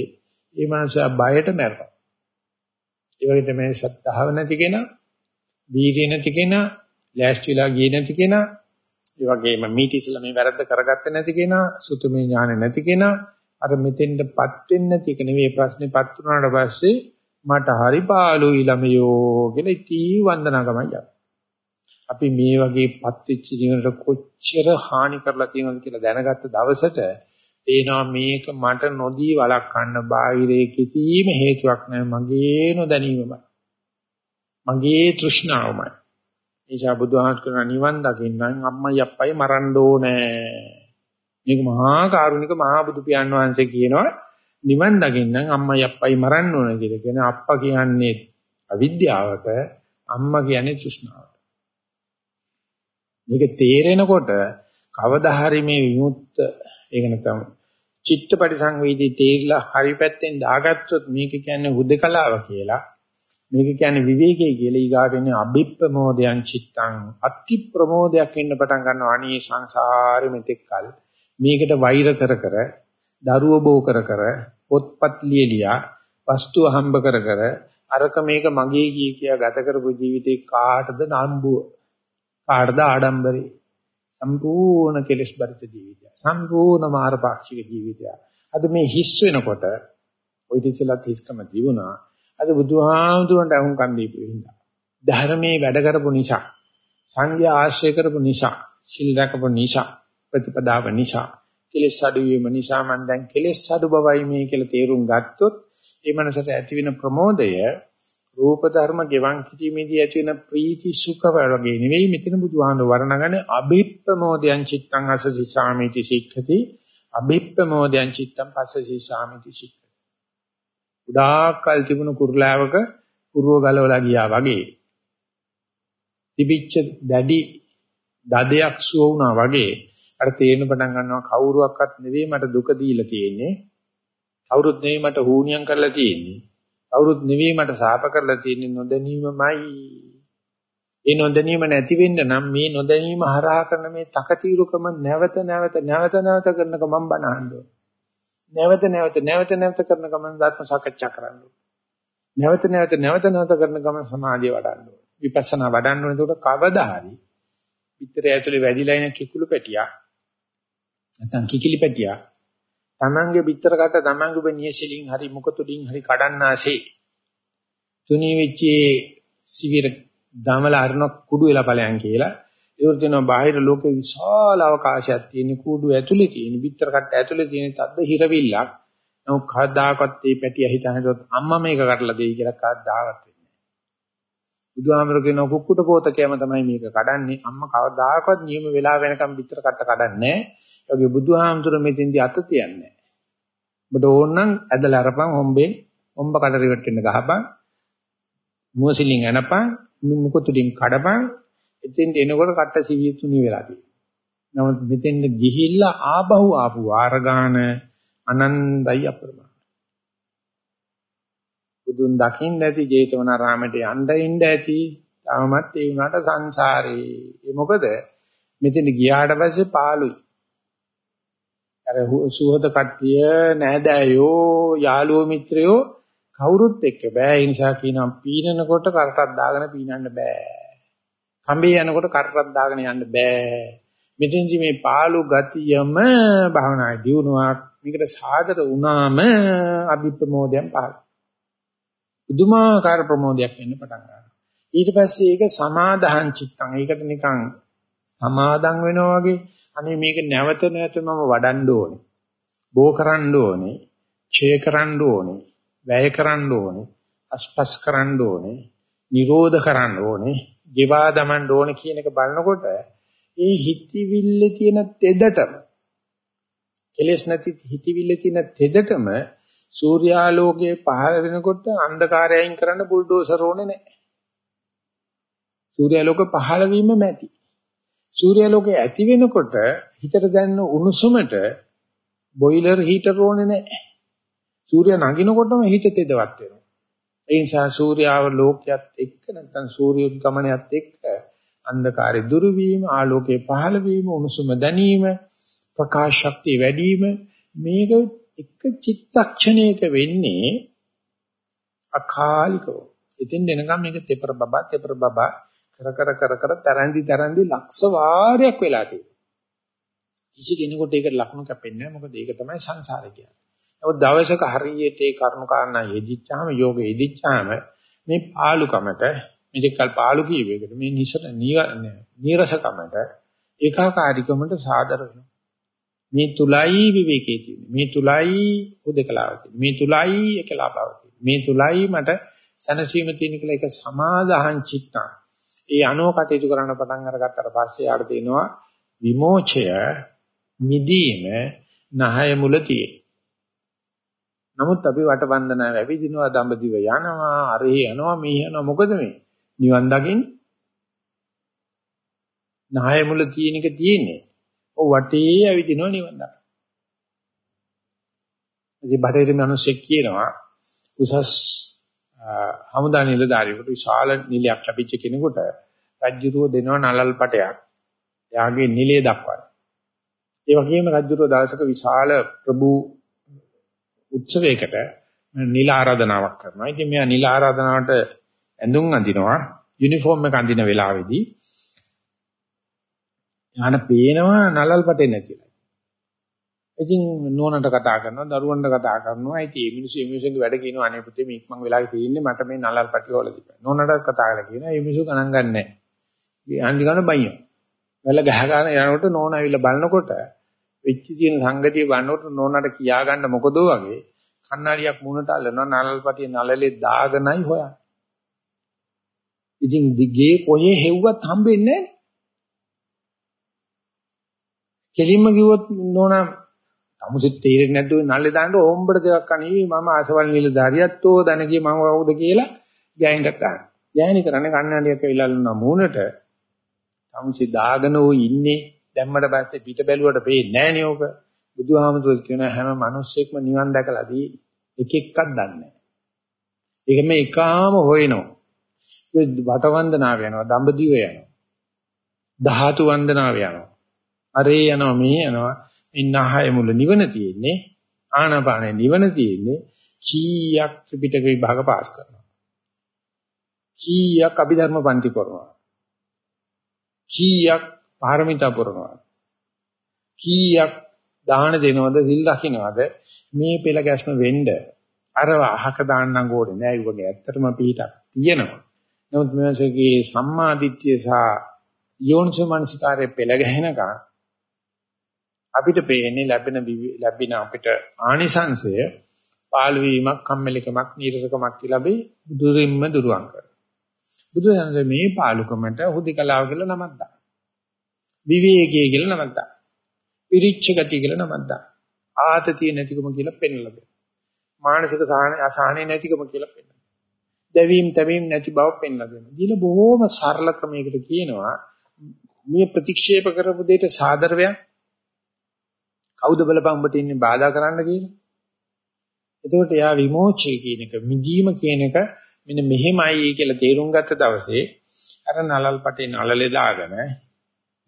ඒ මනුස්සයා බයට මැරෙනවා. ඒ වගේ තමයි සත්‍තාව නැති කෙනා, වීර්ය නැති කෙනා, ලෑස්තිලා ගියේ නැති කෙනා, ඒ වගේම මීට ඉස්සලා මේ වැරද්ද කරගත්තේ නැති කෙනා, සුතුමේ ඥාන නැති කෙනා, අර මෙතෙන්ටපත් වෙන්නේ නැති එක නෙවෙයි ප්‍රශ්නේපත් වුණාට පස්සේ මට හරි පාළුයි ළමයෝ කියලා ඉතී වන්දනා ගමයි යන්නේ. අපි මේ වගේපත් වෙච්ච ජීවිතයට කොච්චර හානි කරලා තියෙනවද කියලා දැනගත්ත දවසට පේනවා මේක මට නොදී වළක්වන්න බාහිරේ කිසිම හේතුවක් නැහැ මගේ නොදැනීමමයි. මගේ තෘෂ්ණාවමයි. ඒසා බුදුහාමත් කරන නිවන් දකින්නම් අම්මයි අප්පයි මරන්න ඕනේ. මේක මහා කරුණික මහා බුදු පියාණන් වහන්සේ කියනවා නිවන් දකින්නම් අම්මයි අප්පයි මරන්න ඕනේ කියලා. කියන්නේ අප්පා කියන්නේ අවිද්‍යාවට අම්මා කියන්නේ තෘෂ්ණාවට. මේක තේරෙනකොට කවදා හරි මේ විමුක්ත ඒක නැත්නම් චිත්තපටි සංවේදී තේරිලා හරි පැත්තෙන් දාගත්තොත් මේක කියන්නේ හුදකලාව කියලා. මේක කියන්නේ විවේකයේ කියලා ඊගාටනේ අභිප්‍රමෝදයන් චිත්තං. අති ප්‍රමෝදයක් ඉන්න පටන් ගන්නවා. අනී සංසාරෙ මෙතෙක් කල මේකට වෛර කර කර දරුව බෝ කර කර පොත්පත් ලියලියා වස්තු හම්බ කර කර අරක මේක මගේ කිය කියා ගත කරපු ජීවිතේ කාටද නම්බුව? කාටද ආඩම්බරේ? සම්පූර්ණ කෙලෙස් බරිත ජීවිතය සම්පූර්ණ මාරපාක්ෂික ජීවිතය අද මේ හිස් වෙනකොට ওই දෙචලත් හිස්කම දිනුනා අද බුදුහාමුදුරන්ට අහුම්කම් දීපු හින්දා. ධර්මයේ වැඩ කරපු නිසා සංඝයා ආශ්‍රය කරපු නිසා සිල් රැකපු නිසා ප්‍රතිපදාව නිසා කෙලෙස් අඩු වීම නිසා මම දැන් කෙලෙස් අඩු බවයි මේ කියලා තේරුම් ගත්තොත් ඒ මනසට ඇති වෙන ප්‍රමෝදය රූප ධර්ම ගෙවන් කිරීමේදී ඇති වෙන ප්‍රීති සුඛ වගේ නෙවෙයි මෙතන බුදුහාමුදුර වර්ණගන්නේ අභිප්‍රමෝදයන් චිත්තං අසසි සාමිති සික්ඛති. අභිප්‍රමෝදයන් චිත්තං පස්සසි සාමිති සික්ඛති. උදාකල් තිබුණු කුරුලාවක කුරුව ගලවලා ගියා වගේ. තිබිච්ච දැඩි දදයක් සුව වුණා වගේ. අර තේරෙන පටන් ගන්නවා කවුරුවක්වත් නෙවෙයි මට දුක දීලා තියෙන්නේ. කවුරුත් නෙවෙයි මට හුනියම් කරලා තියෙන්නේ. කවුරුත් නෙවෙයි මට සාප කරලා තියෙන්නේ නොදැනීමමයි. ඒ නොදැනීම නැති වෙන්න නම් මේ නොදැනීම හරහා කරන මේ තකතිරුකම නැවත නැවත නැවත නැවත කරනක මම බනහන්න නැවත නැවත නැවත නැවත කරන ගමන් ධර්ම සාකච්ඡා කරන්න නැවත නැවත නැවත නැවත කරන ගමන් සමාධිය වඩන්න විපස්සනා වඩන්න ඕනේ. එතකොට කවදා හරි පිටරය ඇතුලේ වැඩිලා ඉන කිකුළු පැටියා නැත්නම් කිකිලි පැටියා තමන්ගේ පිටර කට තමන්ගේ ඔබ නියසිලින් හරි මුකතුලින් හරි කඩන්නාසේ තුනී වෙච්චි සිවිර දමල අරන කුඩු වෙලා ඵලයන් කියලා ඒකට තියෙනවා බාහිර ලෝකේ විශාල අවකාශයක් තියෙන කුඩු ඇතුලේ තියෙන පිටර කට ඇතුලේ තියෙන තද්ද හිරවිල්ලක්. නමුත් කවදාකවත් මේ පැටිය හිතනකොට අම්මා මේක කඩලා දෙයි කියලා කවදාවත් වෙන්නේ නැහැ. බුදුහාමර කියන කුක්කුට පොතකේම තමයි මේක කඩන්නේ. අම්මා කවදාකවත් නියම වෙලා වෙනකම් පිටර කට කඩන්නේ නැහැ. වගේ බුදුහාමුදුර මෙතෙන්දී අත තියන්නේ ඔබට ඕන නම් ඇදලා අරපන් හොම්බේ හොම්බ කඩ රිවට් වෙන්න ගහපන් මුවසිලින් එනපන් මුකුතුලින් කඩපන් එතෙන්ට එනකොට කට්ට සීය තුනි වෙලා තියෙනවා. නමුත් මෙතෙන්ද ගිහිල්ලා ආබහුව ආපු වාරගාන අනන්තයි අප්‍රමාණ. බුදුන් දකින්න ඇති ජේතවනාරාමයට යන්න ඉන්න ඇති තාමත් ඒ වුණාට සංසාරේ. ඒ මොකද? මෙතෙන් ගියාට පස්සේ පාළුයි. අර සුහද කට්ටිය නෑදෑයෝ යාළුවෝ මිත්‍රයෝ කවුරුත් එක්ක බෑ. ඒ නිසා කියනවා පීනනකොට කරටක් දාගෙන පීනන්න බෑ. කම්බේ යනකොට කරටක් දාගෙන යන්න බෑ මෙතෙන්දි මේ පාළු ගතියම භවනායි දිනුවක් මේකට සාදර වුණාම අභිප්‍රමෝදයෙන් පහළ පුදුමාකාර ප්‍රමෝදයක් එන්න පටන් ගන්නවා ඊට පස්සේ ඒක සමාදාහං චිත්තං ඒකට නිකන් සමාදම් වෙනවා වගේ අනේ මේක නැවත නැවත මම වඩන්න ඕනේ. බෝ කරන්න ඕනේ. ඡේ කරන්න ඕනේ. වැය කරන්න ඕනේ. අස්පස් කරන්න ඕනේ. නිරෝධ කරන්න ඕනේ. ජීවා දමන්න ඕනේ කියන එක බලනකොට ඒ හිතවිල්ල තියෙන තෙදටම කෙලෙස් නැති හිතවිල්ල තියෙන තෙදටම සූර්යාලෝකයේ පහළ වෙනකොට අන්ධකාරයයින් කරන්න බුල්ඩෝසර් ඕනේ නැහැ. සූර්යාලෝක පහළ වීම මැති. සූර්යාලෝකය ඇති වෙනකොට හිතට දැනෙන උණුසුමට බොයිලර් හීටර් ඕනේ නැහැ. සූර්ය නගිනකොටම හිත තෙදවත් වෙනවා. ඒ නිසා සූර්යාව ලෝකයක් එක්ක නැත්නම් සූර්යෝද්ගමනයත් එක්ක අන්ධකාරය දුරු වීම, ආලෝකයේ පහළ වීම, උණුසුම දැනීම, ප්‍රකාශ ශක්තිය වැඩි වීම මේක එක චිත්තක්ෂණයක වෙන්නේ අකාලිකව. ඉතින් එනකම් මේක තෙපර බබා තෙපර බබා කර කර කර කර තරන්දි තරන්දි ලක්ෂ වාරයක් වෙලා තියෙනවා. කිසි කෙනෙකුට ඒකට ලකුණු කැපෙන්නේ නැහැ. මොකද ඒක තමයි සංසාරය කියන්නේ. නමුත් දවසක හරියට ඒ කරුණු කාරණා යෙදිච්චාම යෝග යෙදිච්චාම මේ පාලුකමට මේකල් පාලු කීවේකට මේ නිසර නීරසකමට ඒකාකාරීකමට සාදර වෙනවා. මේ තුලයි විවේකයේ තියෙන්නේ. මේ තුලයි උදකලාව තියෙන්නේ. මේ තුලයි එකලාභාව තියෙන්නේ. මේ තුලයි මට සනසීම තියෙන කියලා එක සමාදාහං චිත්තං. ඒ අනෝ කටයුතු කරන්න පටන් අරගත්තට පස්සේ යාට තියෙනවා විමෝචය මිදීම නහය මුල තියෙන. නමුත් අපි වටවන්දන වැවිදිනවා දඹදිව යනවා අරේ යනවා මේ යනවා මොකද මේ නිවන් දකින්න නහය මුල තියෙන එක තියෙන්නේ. ඔව් වටේ ඇවිදිනවා නිවන් දකින්න. ඉතින් බටේට මිනිස්සෙක් කියනවා උසස් හමුදා නිලධාරියෙකුට විශාල නිලයක් ලැබිච්ච කෙනෙකුට රජ්ජුරුව දෙනවා නලල් පටයක්. එයාගේ නිලය දක්වන්න. ඒ වගේම රජ්ජුරුව දවසක විශාල ප්‍රභූ උත්සවයකට නිල ආරාධනාවක් කරනවා. ඉතින් මෙයා නිල ආරාධනාවට ඇඳුම් අඳිනවා යුනිෆෝම් එක අඳින වෙලාවේදී යාන පේනවා නලල් පටේ නැතිලා. ඉතින් නෝනට කතා කරනවා දරුවන්ට කතා කරනවා. ඉතින් මේ මිනිස්සු මේ මිනිස්සුන්ගේ වැඩ කියනවා අනේ පුතේ මේක මං වෙලාවේ තියෙන්නේ මට මේ නලල් පටි හොල දීපන්. නෝනට කතා කරලා කියනවා මේ මිනිස්සු ගණන් ගන්නෑ. මේ ආන්දි ගන්න බයියෝ. වැල ගහ ගන්න යනකොට නෝන ඇවිල්ලා බලනකොට වෙච්ච තියෙන සංගතිය බලනකොට නෝනට කියා ගන්න මොකදෝ වගේ කන්නඩියක් මුණට අල්ලනවා නලල් පටිය නලලේ දාගෙනයි හොයන්නේ. ඉතින් දිගේ කොහේ හෙව්වත් හම්බෙන්නේ නැහැ. කෙලින්ම කිව්වොත් නෝනා තමුසෙත් තේරෙන්නේ නැද්ද ඔය නල්ලේ දාන්න ඕම්බර දෙකක් අනේ මම ආසවල් නිලධාරියත්ෝ දනගිය මම කවුද කියලා ගෑනිට ගන්න. ගෑණි කරන්නේ කන්නඩියක් ඇවිල්ලා මූණට තමුසෙ දාගෙන ඔය ඉන්නේ දැම්මට පස්සේ පිට බැලුවට පේන්නේ නැහැ නේ ඕක. බුදුහාමුදුරුවෝ කියන හැම මිනිස්සෙක්ම නිවන් දැකලාදී එක එකක් දන්නේ නැහැ. ඒක මේ එකාම හොයනවා. ඒ වට වන්දනාව යනවා, දඹදිව යනවා. ධාතු වන්දනාව යනවා. අරේ යනවා මේ යනවා. ඉන්නහය මුල නිවන තියෙන්නේ. ආනාපානේ නිවන තියෙන්නේ. කීයක් ත්‍රිපිටක විභාග පාස් කරනවා. කීයක් අභිධර්ම පන්ති කරනවා. කීයක් පාරමිතා පුරනවා. කීයක් දාන දෙනවද සිල් රකින්නවද මේ පෙළ ගැස්ම වෙන්න අර අහක දාන්නම් ඕනේ නෑ. ඒ වගේ ඇත්තටම පිටක් තියෙනවා. නමුත් මේසගේ සම්මාදිට්ඨිය සහ යෝනිසමනසිකාරයේ පෙළ ගැහෙනකම් අපිට පේන්නේ ලැබෙන ලැබෙන අපිට ආනිසංශය පාළු වීමක් කම්මැලිකමක් නීරසකමක් කියලා අපි දුරින්ම දුරුවන් කරනවා. බුදුසසුනේ මේ පාලුකමට හුදිකලාව කියලා නමක් දානවා. විවේකයේ කියලා නමක් දානවා පිරිච්ච ගතිය කියලා නමක් දානවා. ආතතිය නැතිකම කියලා පෙන්වලා දෙනවා. මානසික සාහන අසහනෙ නැතිකම කියලා පෙන්වනවා. දැවීම් තැවීම් නැති බව පෙන්වලා දෙනවා. දින බොහොම සරල ක්‍රමයකට කියනවා මේ ප්‍රතික්ෂේප කරපු දෙයට සාදරවයක් කවුද බලපං උඹට ඉන්නේ බාධා කරන්න කියලා. එතකොට යා විමෝචය කියන එක මිදීම කියන එක මෙන්න මෙහෙමයි කියලා තේරුම් ගත්ත දවසේ අර නලල් පටේ නලලේ දාගෙන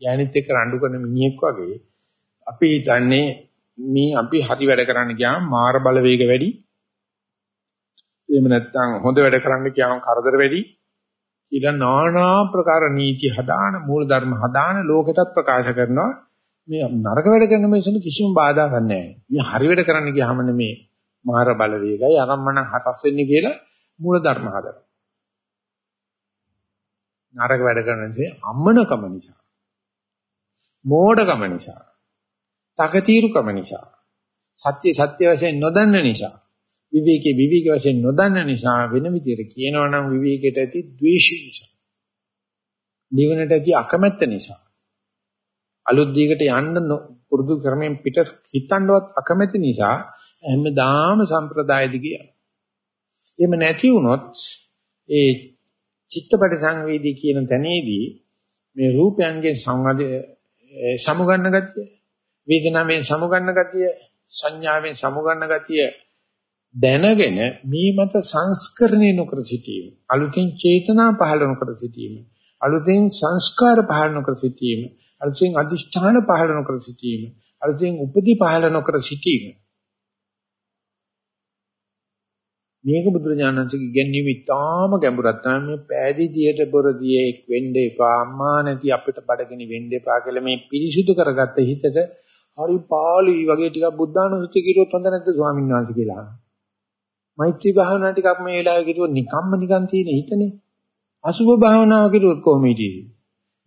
යෑනිත් එක්ක රණ්ඩු කරන මිනිහෙක් වගේ අපි හිතන්නේ මේ අපි හරි වැඩ කරන්න ගියාම මාර බලවේග වැඩි. එහෙම නැත්නම් හොඳ වැඩ කරන්න ගියාම කරදර වැඩි. කියලා নানা ප්‍රකාර නීති හදාන මූල ධර්ම හදාන ලෝකෙටත් ප්‍රකාශ කරනවා. මේ නරක වැඩ කරන මිනිස්සුන්ට කිසිම බාධාවක් නැහැ. මේ හරි වැඩ කරන්න ගියාම මේ මාර බලවේගයි අරම්මන හටස් වෙන්නේ කියලා මූල ධර්ම හදනවා. නරක වැඩ කරන නිසා අම්මනකම නිසා මෝඩකම නිසා තකතිරුකම නිසා සත්‍ය සත්‍ය වශයෙන් නොදන්න නිසා විවේකයේ විවේක වශයෙන් නොදන්න නිසා වෙන විදිහට කියනවා නම් විවේකයට ඇති ද්වේෂය නිසා නිවනට ඇති අකමැත්ත නිසා අලුත් දිගට යන්න පුරුදු ක්‍රමයෙන් පිට හිතන්නවත් අකමැති නිසා හැමදාම සම්ප්‍රදාය දිගේ යනවා. එහෙම නැති වුණොත් ඒ චිත්තපටි සංවේදී කියන තැනේදී මේ රූපයන්ගේ සංවද සමුගන්න ගතිය වේදනාවෙන් සමුගන්න ගතිය සංඥාවෙන් සමුගන්න ගතිය දැනගෙන මේ මත සංස්කරණය නොකර සිටීම අලුතෙන් චේතනා පහළ නොකර සිටීම අලුතෙන් සංස්කාර පහළ නොකර සිටීම අලුතෙන් අදිෂ්ඨාන පහළ නොකර සිටීම අලුතෙන් උපදි පහළ නොකර සිටීම මේක බුදුරජාණන්සේගේ ඉගැන්වීම ඉතාම ගැඹුරක් තමයි මේ පෑදීදියට බොරදියේ වෙන්න එපා අම්මා නැති අපිට බඩගිනි වෙන්න එපා කියලා මේ පිරිසිදු කරගත්ත හිතට හරි පාළි වගේ ටිකක් බුද්ධානුස්සති කිරුවොත් හොඳ නැද්ද ස්වාමීන් වහන්සේ කියලා අහනවා. මෛත්‍රී භාවනා ටිකක් මේ වෙලාවේ කිරුවොත් නිකම්ම නිකන් තියෙන හිතනේ. අසුභ භාවනාව කිරුවොත් කොහොම හිටියේ?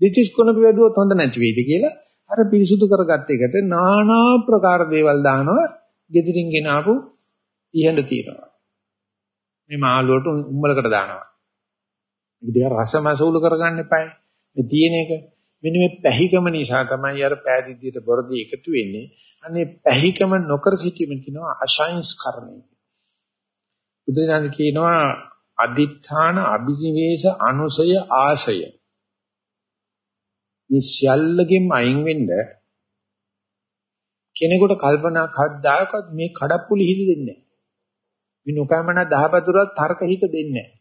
දිටිස් කොනපි වැඩුවොත් හොඳ නැති වෙයිද කියලා අර පිරිසුදු කරගත්ත එකට নানা ප්‍රකාර දේවල් දානවා. gedirin ගෙනාවු ඉහෙඳ තියෙනවා. මේ මාළුවට උම්මලකට දානවා. මේක දිහා රසමසූල කරගන්න එපායි. මේ තියෙන එක මෙන්න මේ පැහිකම නිසා තමයි අර පෑදීදියට බොරදී එකතු වෙන්නේ. අනේ පැහිකම නොකර සිටීම කියනවා අසංස්කරණය. බුදුරජාණන් කියනවා අදිඨාන අභිනිවේෂ අනුසය ආශය. මේ සියල්ලකින් අයින් වෙන්න කෙනෙකුට කල්පනා කද්දාකත් මේ කඩප්පුලි හිත දෙන්නේ නැහැ. මේ නොකමන දහපතුරක් තර්ක හිත දෙන්නේ නැහැ.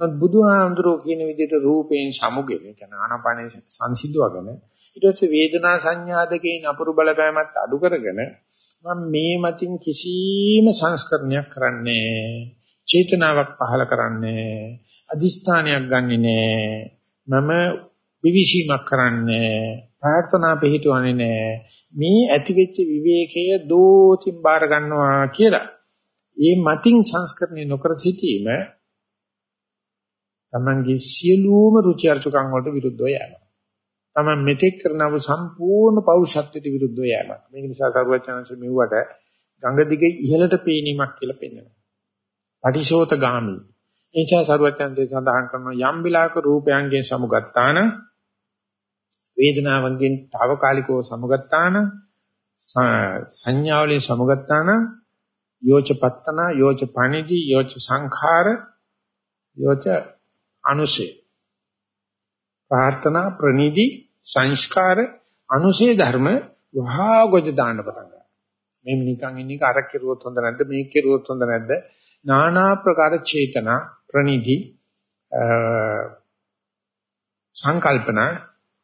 නමුත් බුදුහාමුදුරුවෝ කියන විදිහට රූපයෙන් සමුගෙන කියන ආනාපානේ සංසිඳවගෙන ඊට පස්සේ වේදනා සංඥාදකේ නපුරු බලපෑමත් අඩු කරගෙන මම මේ මතින් කිසිම සංස්කරණයක් කරන්නේ චේතනාවක් පහල කරන්නේ අදිස්ථානයක් ගන්නෙ නෑ මම විවිශීමක් කරන්නේ ප්‍රාර්ථනා පිළිතුවන්නේ නෑ මේ ඇතිවෙච්ච විවේකය දෝතින් බාර ගන්නවා කියලා. ඒ මතින් සංස්කරණය නොකර සිටීම තමන්ගේ සියලුම රුචි අරුචිකම් වලට විරුද්ධව යනවා. තමන් මෙතෙක් කරනව සම්පූර්ණ පෞරුෂත්වයට විරුද්ධව යනවා. මේක නිසා සරුවචනංශ මෙව්වට ගංග දිගේ ඉහළට පේනීමක් කියලා පෙන්වනවා. පටිශෝත ගාමි. එනිසා සරුවචනංශය සඳහන් කරන යම් විලාක රූපයන්ගෙන් සමුගත්තාන වේදනාවන්ගෙන් తాවකාලිකව සමුගත්තාන සංඥාවලින් සමුගත්තාන යෝචපත්තන යෝච පණිදි යෝච සංඛාර යෝච අනුසේ ප්‍රාර්ථනා ප්‍රනිදි සංස්කාර අනුසේ ධර්ම වහා ගොජ දාන්න පටන් ගන්නවා. මේ නිකන් ඉන්නේ අර කෙරුවොත් හොඳ නැද්ද මේක කෙරුවොත් හොඳ නැද්ද? নানা ප්‍රකාර චේතනා ප්‍රනිදි සංකල්පනා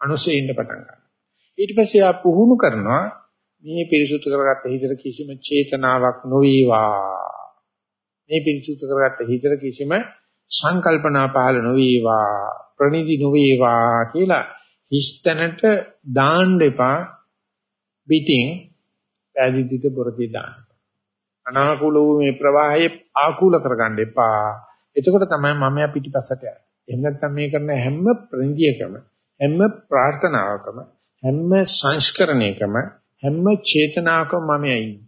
අනුසේ ඉන්න පටන් ගන්නවා. ඊට පස්සේ ආ පුහුණු කරනවා මේ පිරිසුදු කරගත්ත හිතට කිසිම චේතනාවක් නොවේවා. මේ පිරිසුදු කරගත්ත හිතට කිසිම සංකල්පනා පහළ නොවේවා ප්‍රනිදි නොවේවා කියලා හිස්තැනට දාන්න එපා පිටින් පැදිදික බොරදී දාන්න. අනාකූල වූ මේ ප්‍රවාහය ආකූල කරගන්න එපා. එතකොට තමයි මම යා පිටිපස්සට යන්නේ. එහෙම නැත්නම් මේ කරන හැම ප්‍රනිදියකම හැම ප්‍රාර්ථනාවකම හැම සංස්කරණයකම හැම චේතනාවකම මම යන්නේ.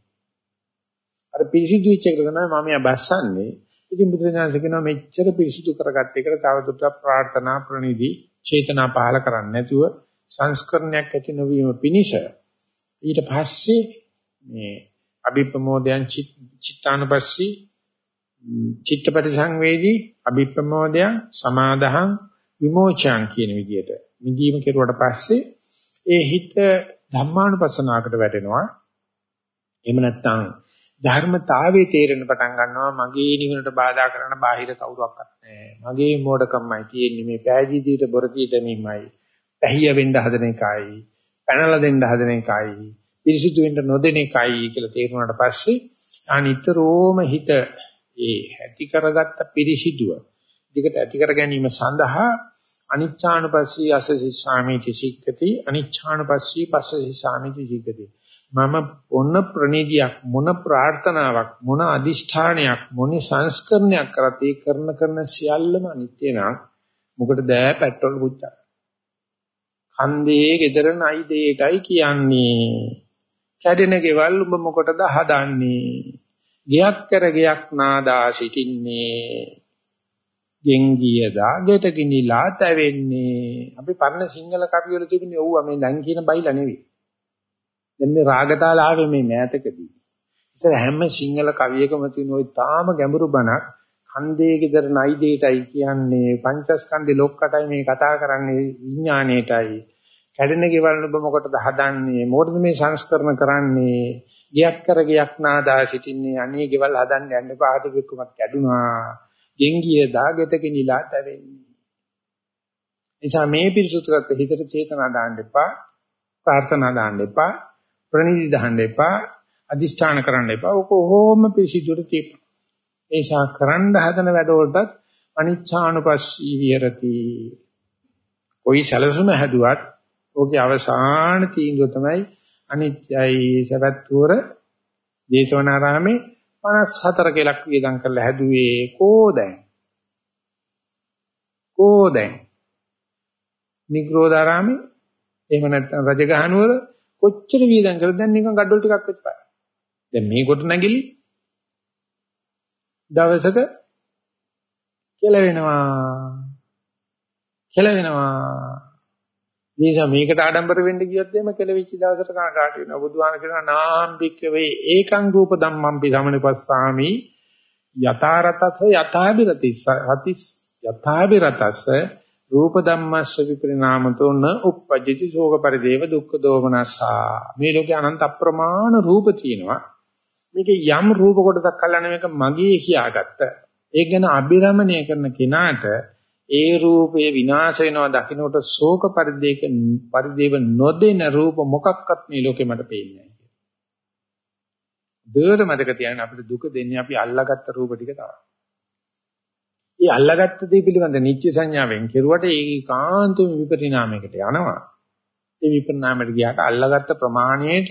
අර පිරිසිදු වෙච්ච එක තමයි මම යා බස්සන්නේ. ඉතින් බුදුරජාණන් කියනවා මෙච්චර පිරිසිදු කරගත්ත එකට තවදුරටත් ප්‍රාර්ථනා ප්‍රණිදි චේතනා පහල කරන්නේ නැතුව සංස්කරණයක් ඇති නොවීම පිණිස ඊට පස්සේ මේ අභිප්‍රමෝදයන් චිත්තානුපස්සී චිත්තපටි සංවේදී අභිප්‍රමෝදයන් සමාදහං විමෝචයන් කියන විදිහට මිදීම කෙරුවට පස්සේ ඒ හිත ධම්මානුපස්සනාවකට වැටෙනවා එහෙම නැත්නම් ධර්මතාවයේ තේරෙන්න පටන් ගන්නවා මගේ නිවනට බාධා කරන බාහිර කවුරක්වත් නැහැ. මගේ මෝඩකමයි තියෙන්නේ මේ පෑදීදීට බොරදීට නිමයි. පැහිය වෙන්න හදන එකයි. පැනලා දෙන්න හදන එකයි. පිරිසිදු වෙන්න නොදෙන එකයි කියලා තේරුණාට පස්සේ අනිතරෝම හිත ඒ ඇති කරගත්ත පිරිසිදුව දිගට ඇති කර ගැනීම සඳහා අනිච්ඡානුපස්සී අසසි සාමිති සික්කති අනිච්ඡානුපස්සී පස්සසි සාමිති සික්කති මම මොන ප්‍රණීතියක් මොන ප්‍රාර්ථනාවක් මොන අදිෂ්ඨානයක් මොන සංස්කරණයක් කරත් ඒ කරන කරන සියල්ලම අනිත්‍ය නම් මොකටද පෙට්‍රල් පුච්චා. කන්දේ gedara නයි දෙයටයි කියන්නේ. කැඩෙන ගෙවල් ඔබ මොකටද හදන්නේ? ගියක් කර ගියක් නාදා සිටින්නේ. ගෙංගියදා ගෙට ගිනිලා තැවෙන්නේ අපි පරණ සිංහල කවි වල තිබුණේ ඔව්ව මේ දැන් කියන බයිලා නෙවෙයි දැන් මේ රාගතාල ආවේ මේ මෑතකදී. ඉතින් හැම සිංහල කවියකම තියෙන ওই තාම ගැඹුරු බණක් ඛණ්ඩයේ gedara නයි දෙයටයි කියන්නේ පංචස්කන්ධේ ලොක්කටයි මේ කතා කරන්නේ විඥාණයටයි. කැඩෙන ගෙවල් ඔබ මොකටද හදන්නේ? මොකටද මේ සංස්කරණ කරන්නේ? ගියක් කර ගියක් නාදා සිටින්නේ අනේ ගෙවල් හදන්න යන්න එපා හදපෙකුමක් කැඩුනා. ගෙංගිය දාගෙට කිනිලා තැවෙන්නේ. එනිසා මේ පිරිසුදුකත් හිතට චේතනා දාන්න එපා. ප්‍රාර්ථනා දාන්න එපා. ප්‍රණීති දහන්න එපා අදිෂ්ඨාන කරන්න එපා. ඔක කොහොම පිසිදුට තියපන්. ඒසා කරන්න හදන වැඩවලටත් අනිච්ඡානුපස්සී විහෙරති. કોઈ සැලසුම හැදුවත් ඕකේ අවසාන තීන්දුව තමයි අනිත්‍යයි සවැත්තුවර ජේතවනාරාමේ 54 කලක් වියදම් කරලා හැදුවේ කෝ දැන්? කෝ දැන්? නිග්‍රෝධාරාමේ? එහෙම නැත්නම් රජගහනුවර කොච්චර වියදම් කරද දැන් නිකන් gadol ටිකක් වෙච්චපයි දැන් මේ කොට නැගිලි. දවසක කෙලවෙනවා. කෙලවෙනවා නිසා මේකට ආඩම්බර වෙන්න ගියොත් එimhe කෙලවිච්ච දවසට කනකාට වෙනවා? බුදුහාම කියනවා නාම්බික වේ ඒකං රූප ධම්මම්පි සමනපස්සාමි යතාරතස යථාබිරතිස් හතිස් යථාබිරතස රූප ධම්මස්ස විපරිණාමතෝ න uppajjati ශෝක පරිදේව දුක්ඛ දෝමනසා මේ ලෝකේ අනන්ත අප්‍රමාණ රූප තියෙනවා. මේකේ යම් රූප කොටසක් කල්ලාන මේක මගේ කියාගත්ත. ඒක ගැන අභිරමණය කරන කෙනාට ඒ රූපේ විනාශ වෙනවා දකින්නට ශෝක පරිදේක පරිදේව නොදෙන රූප මොකක්වත් මේ ලෝකෙ මට පේන්නේ නැහැ. දෙවර මතක තියාගන්න අපිට දුක දෙන්නේ අපි අල්ලාගත්ත රූප ටික තමයි. ඒ අල්ලාගත්ත දේ පිළිබඳ නිච්ච සංඥාවෙන් කෙරුවට ඒ කාන්තම විපරිණාමයකට යනවා. ඒ විපරිණාමයට ගියාට අල්ලාගත්ත ප්‍රමාණයට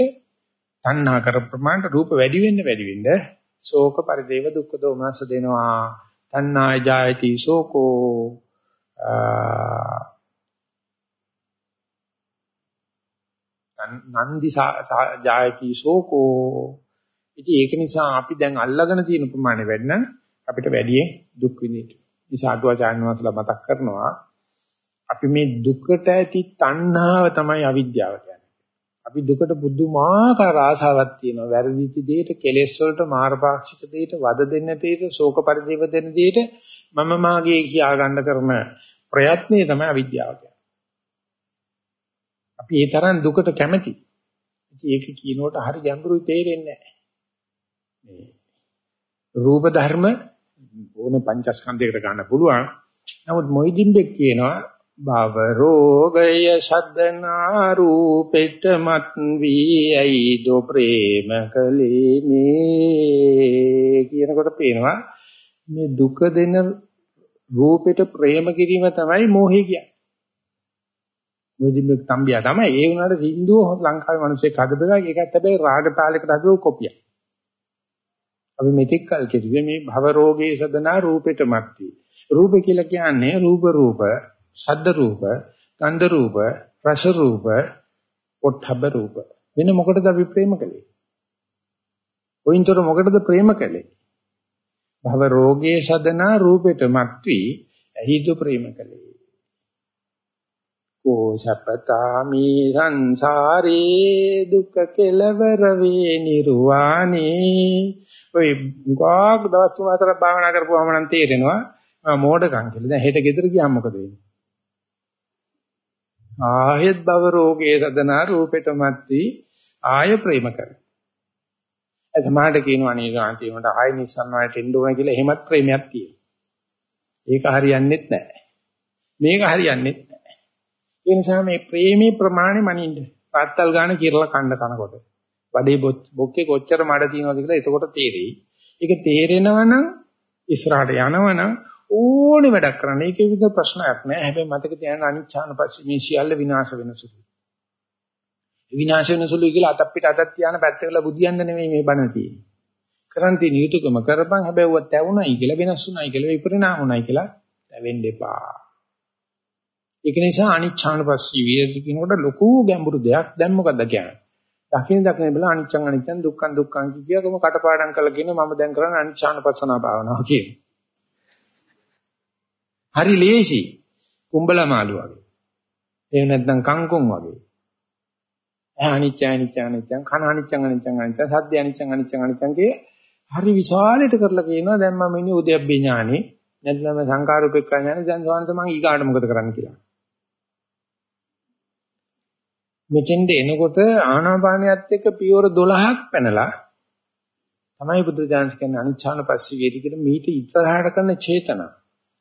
තණ්හා කර ප්‍රමාණයට රූප වැඩි වෙන්න වැඩි වෙන්න ශෝක පරිදේව දුක්ඛ දෝමනස දෙනවා. තණ්හාය ජායති ශෝකෝ නන්දි ජායති ශෝකෝ ඉතින් ඒක නිසා අපි දැන් අල්ලගෙන තියෙන ප්‍රමාණය වැඩනම් අපිට වැඩියෙන් දුක් විඳින්න. නිසා අටුවාචාන් වහන්සේලා මතක් කරනවා අපි මේ දුකට ඇති තණ්හාව තමයි අවිද්‍යාව කියන්නේ. අපි දුකට බුදුමාකාර ආශාවක් තියෙනවා. වැරදිච්ච දෙයට, කෙලෙස් වලට, මාර්ගපාක්ෂික දෙයට, වද දෙන්න දෙයට, ශෝක පරිදේව දෙන්න දෙයට මම මාගේ කියා ගන්න කරන ප්‍රයත්නය තමයි අවිද්‍යාව කියන්නේ. අපි ඒ තරම් දුකට කැමති. ඉතින් ඒක කියනකොට හරි ගැඹුරුයි තේරෙන්නේ නැහැ. මේ රූප ධර්ම ඕන පංචස්කන්ධයකට ගන්න පුළුවන්. නමුත් මොයිදින් බෙක් කියනවා භව රෝගය සද්දනා රූපෙට මත් වී ඇයි දෝ ප්‍රේම කලේ මේ කියනකොට පේනවා මේ දුක දෙන රූපෙට ප්‍රේම කිරීම තමයි මෝහය කියන්නේ. මොකද මේ තම්බියා තමයි ඒ වුණාට සින්දුව ලංකාවේ මිනිස්සෙක් හදපදා ඒකත් හැබැයි රාග තාලයකට හදුව කොපියක්. අපි මෙතෙක් කල් කිව්වේ මේ භව රෝගේ සදනා රූපෙට මැත්ටි. රූප කියලා කියන්නේ රූප රූප, ශබ්ද රූප, ගන්ධ රූප, රස රූප, පොට්ටබ්බ රූප. වෙන මොකටද අපි ප්‍රේම කළේ? ඔයින්තර මොකටද ප්‍රේම කළේ? භව රෝගේ සදනා රූපෙට මත්වි ඇහිදු ප්‍රේම කලේ කෝ සප්පතාමි සංසාරේ දුක්ඛ කෙලවර වේ නිර්වාණේ ඔය ගාක් දවස් තුන හතර භාවනා කරපුවාම නම් තේරෙනවා මම මෝඩකම් කියලා. දැන් හෙට ගෙදර ගියාම මොකද වෙන්නේ? ආයෙත් භව රෝගේ සදනා රූපෙට මත්වි ආය ප්‍රේම කරනවා. ඒ සමාහට කියනවා නේ ගාන්ති උන්ට ආයෙ නිස්සන් වලට එන්න ඕන කියලා එහෙමත් ප්‍රේමයක් තියෙනවා. ඒක හරියන්නේත් නැහැ. මේක හරියන්නේත් නැහැ. ඒ නිසා මේ ප්‍රේමී ප්‍රමාණය මනින්න. පාත්තල් ගාන කිරලා කන්න කනකොට. වඩේ බොක්කේ කොච්චර මඩ තියෙනවද කියලා එතකොට තේරෙයි. ඒක තේරෙනවනම් ඉස්සරහට යනවනම් ඕනේ වැඩක් කරන්න. ඒකේ විද ප්‍රශ්නයක් නැහැ. හැබැයි මතක තියාගන්න අනිච්ඡාන පස්සේ මේ සියල්ල විනාශ වෙන සුළුයි. විනාශ වෙන සුළුයි කියලා අතක් පිට අතක් තියාන පැත්තකලා බුදියන්න නෙමෙයි මේ බණ තියෙන්නේ. කරන් තියෙන යුතුයකම කරපන් හැබැයි ඌව තැවුණයි කියලා වෙනස් වුණයි කියලා විපරිණාම වුණයි කියලා තැවෙන්න එපා. ඒක නිසා අනිච්ඡානුපස්සී විරති කියනකොට ලොකු ගැඹුරු දෙයක් දැන් මොකද්ද කියන්නේ? දකින්න දකින්න බල අනිච්චං අනිච්චං දුක්ඛං දුක්ඛං කියකම කටපාඩම් කරලා කියන මම දැන් කරන්නේ අනිච්ඡානුපස්සනා භාවනාව කියන. හරි ලේසි. කුඹල මාළු වගේ. එහෙම නැත්නම් කංකුම් වගේ. ඇහ අනිච්ච අනිච්ච අනිච්චං කන අනිච්චං අනිච්චං අනිච්චං සද්ද අනිච්චං අනිච්චං අනිච්චං කිය හරි විශාලයට කරලා කියනවා දැන් මම ඉන්නේ උද්‍යප්පේ ඥානෙ නැත්නම් සංකාරූපේක්ඛා ඥානෙ දැන් සෝන්ත මම ඊගාට මොකද කරන්න කියලා. මෙතෙන්ද එනකොට ආනාපානියත් එක්ක පියවර 12ක් පැනලා තමයි බුදුරජාණන් කියන්නේ අනිච්ඡාන පස්සී වේදි කියලා මීට ඉස්සරහට කරන චේතනා.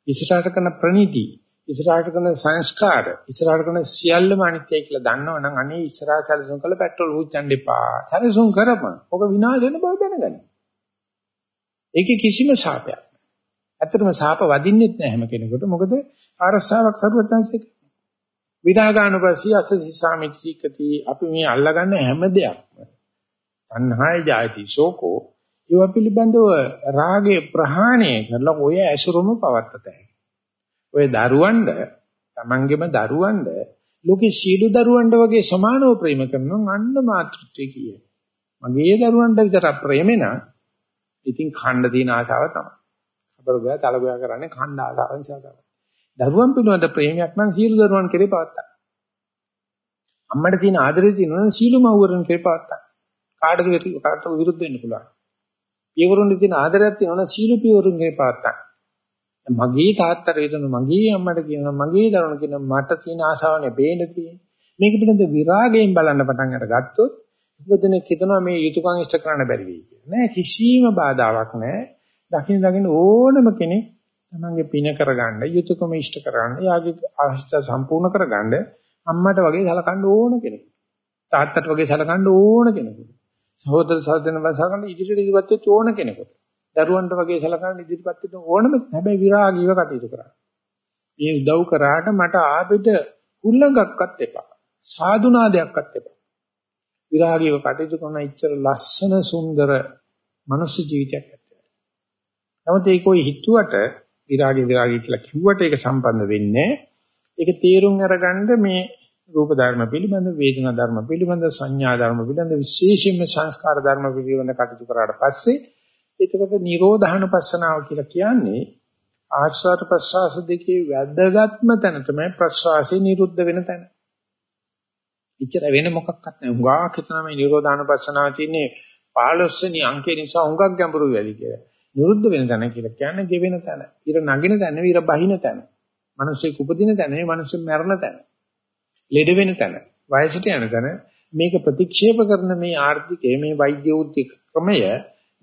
ඉස්සරහට කරන ප්‍රණීති. ඉස්සරහට කරන සංස්කාර ඉස්සරහට කරන සියල්ලම අනිත්‍යයි කියලා දන්නවනම් අනේ ඉස්සරහ සැලසුම් කළ පෙට්‍රල් හුච්චන්න එපා. සැලසුම් කරපන්. ඔක විනාශ වෙන බව දැනගන්න. ඒකේ කිසිම ශාපයක් නැහැ. ඇත්තටම ශාප වදින්නෙත් නැහැ හැම කෙනෙකුට. මොකද ආරස්සාවක් සරුවත්ංශයක. විරාගානුපස්සී අසසි සාමිච්චිකති අපි මේ අල්ලගන්න හැම දෙයක්ම. තණ්හාය ජායති ශෝකෝ ඒව පිළිබඳව රාගේ ප්‍රහාණය කරලා ඔය ඇසුරුම පවත්තතයි. ඔය දරුවන්ට තමන්ගේම දරුවන්ට ලෝකේ සීළු දරුවන්ට වගේ සමානව ප්‍රේම කරනවා අන්න මාතෘත්වයේ කියේ. මගේ දරුවන්ට විතර ප්‍රේමේ නම් ඉතින් ඛණ්ඩ තියෙන ආශාව තමයි. අපරගය තලගය කරන්නේ ඛණ්ඩ ආශාව නිසා තමයි. දරුවන් පිළිබඳ ප්‍රේමයක් නම් සීළු දරුවන් කෙරේ පවත්තා. අම්මට තියෙන ආදරය තියෙනවා නම් සීළු මව්වරුන් කෙරේ පවත්තා. කාටද කාටද විරුද්ධ වෙන්න පුළුවන්. පියවරුන් තියෙන ආදරයක් තියෙනවා නම් සීළු පියවරුන් කෙරේ පවත්තා. මගේ තාත්තට වේදන මගේ අම්මට කියනවා මගේ දරුවන කියනවා මට තියෙන ආශාවනේ බේන්න තියෙන්නේ. මේක පිළිබඳ විරාගයෙන් බලන්න පටන් අරගත්තොත් උපදිනෙක් හිතනවා මේ යුතුයකම් ඉෂ්ට කරන්න බැරි වෙයි කියලා. නෑ කිසිම බාධාවක් නෑ. දකින්න දකින්න ඕනම කෙනෙක් තමන්ගේ පින කරගන්න යුතුයකම ඉෂ්ට කරගන්න යාගේ අවශ්‍යතා සම්පූර්ණ කරගන්න අම්මට වගේ සලකන්න ඕන කෙනෙකුට. තාත්තට වගේ සලකන්න ඕන කෙනෙකුට. සහෝදර සහෝදරයන් වගේ සලකන්න ඉදිරියට ඉදිරියට වෙච්ච ඕන කෙනෙකුට. දරුවන්ට වගේ සලකන්න ඉදිරියට වෙච්ච ඕනම හැබැයි විරාගීව කටයුතු කරන්න. මේ උදව් කරාට මට ආපෙට හුල්ලඟක්වත් එපා. සාදුනාදයක්වත් එපා. විරාගීව කටයුතු කරන ඉච්චර ලස්සන සුන්දර මනුස්ස ජීවිතයක් ඇත්තේ. නමුත් ඒක කොයි හිතුවට විරාගී විරාගී කියලා කිව්වට ඒක සම්බන්ධ වෙන්නේ ඒක තේරුම් අරගන්න මේ රූප ධර්ම පිළිබඳ වේදනා ධර්ම පිළිබඳ සංඥා ධර්ම පිළිබඳ විශේෂයෙන්ම සංස්කාර ධර්ම පිළිබඳ කටයුතු කරාට පස්සේ එතකොට නිරෝධානුපස්සනාව කියලා කියන්නේ ආශ්වාස ප්‍රශ්වාස දෙකේ වැදගත්ම තැන තමයි ප්‍රශ්වාසයේ නිරුද්ධ වෙන තැන. ඉච්චර වෙන මොකක්වත් නැහැ. හුඟක් හිතන මේ නිරෝධානුපස්සනාව තියෙන්නේ 15 වෙනි අංකේ නිසා හුඟක් ගැඹුරුයි වැඩි කියලා. නිරුද්ධ වෙන තැන කියලා කියන්නේ ගෙවෙන තැන. ඉර නගින තැන, ඉර බහින තැන. මිනිස්සෙක් උපදින තැන, මිනිස්සු මැරෙන තැන. ලෙඩ වෙන තැන. වයසට යන තැන. මේක ප්‍රතික්ෂේප කරන මේ ආර්ථිකයේ මේ වෛද්‍ය උත්ති ක්‍රමය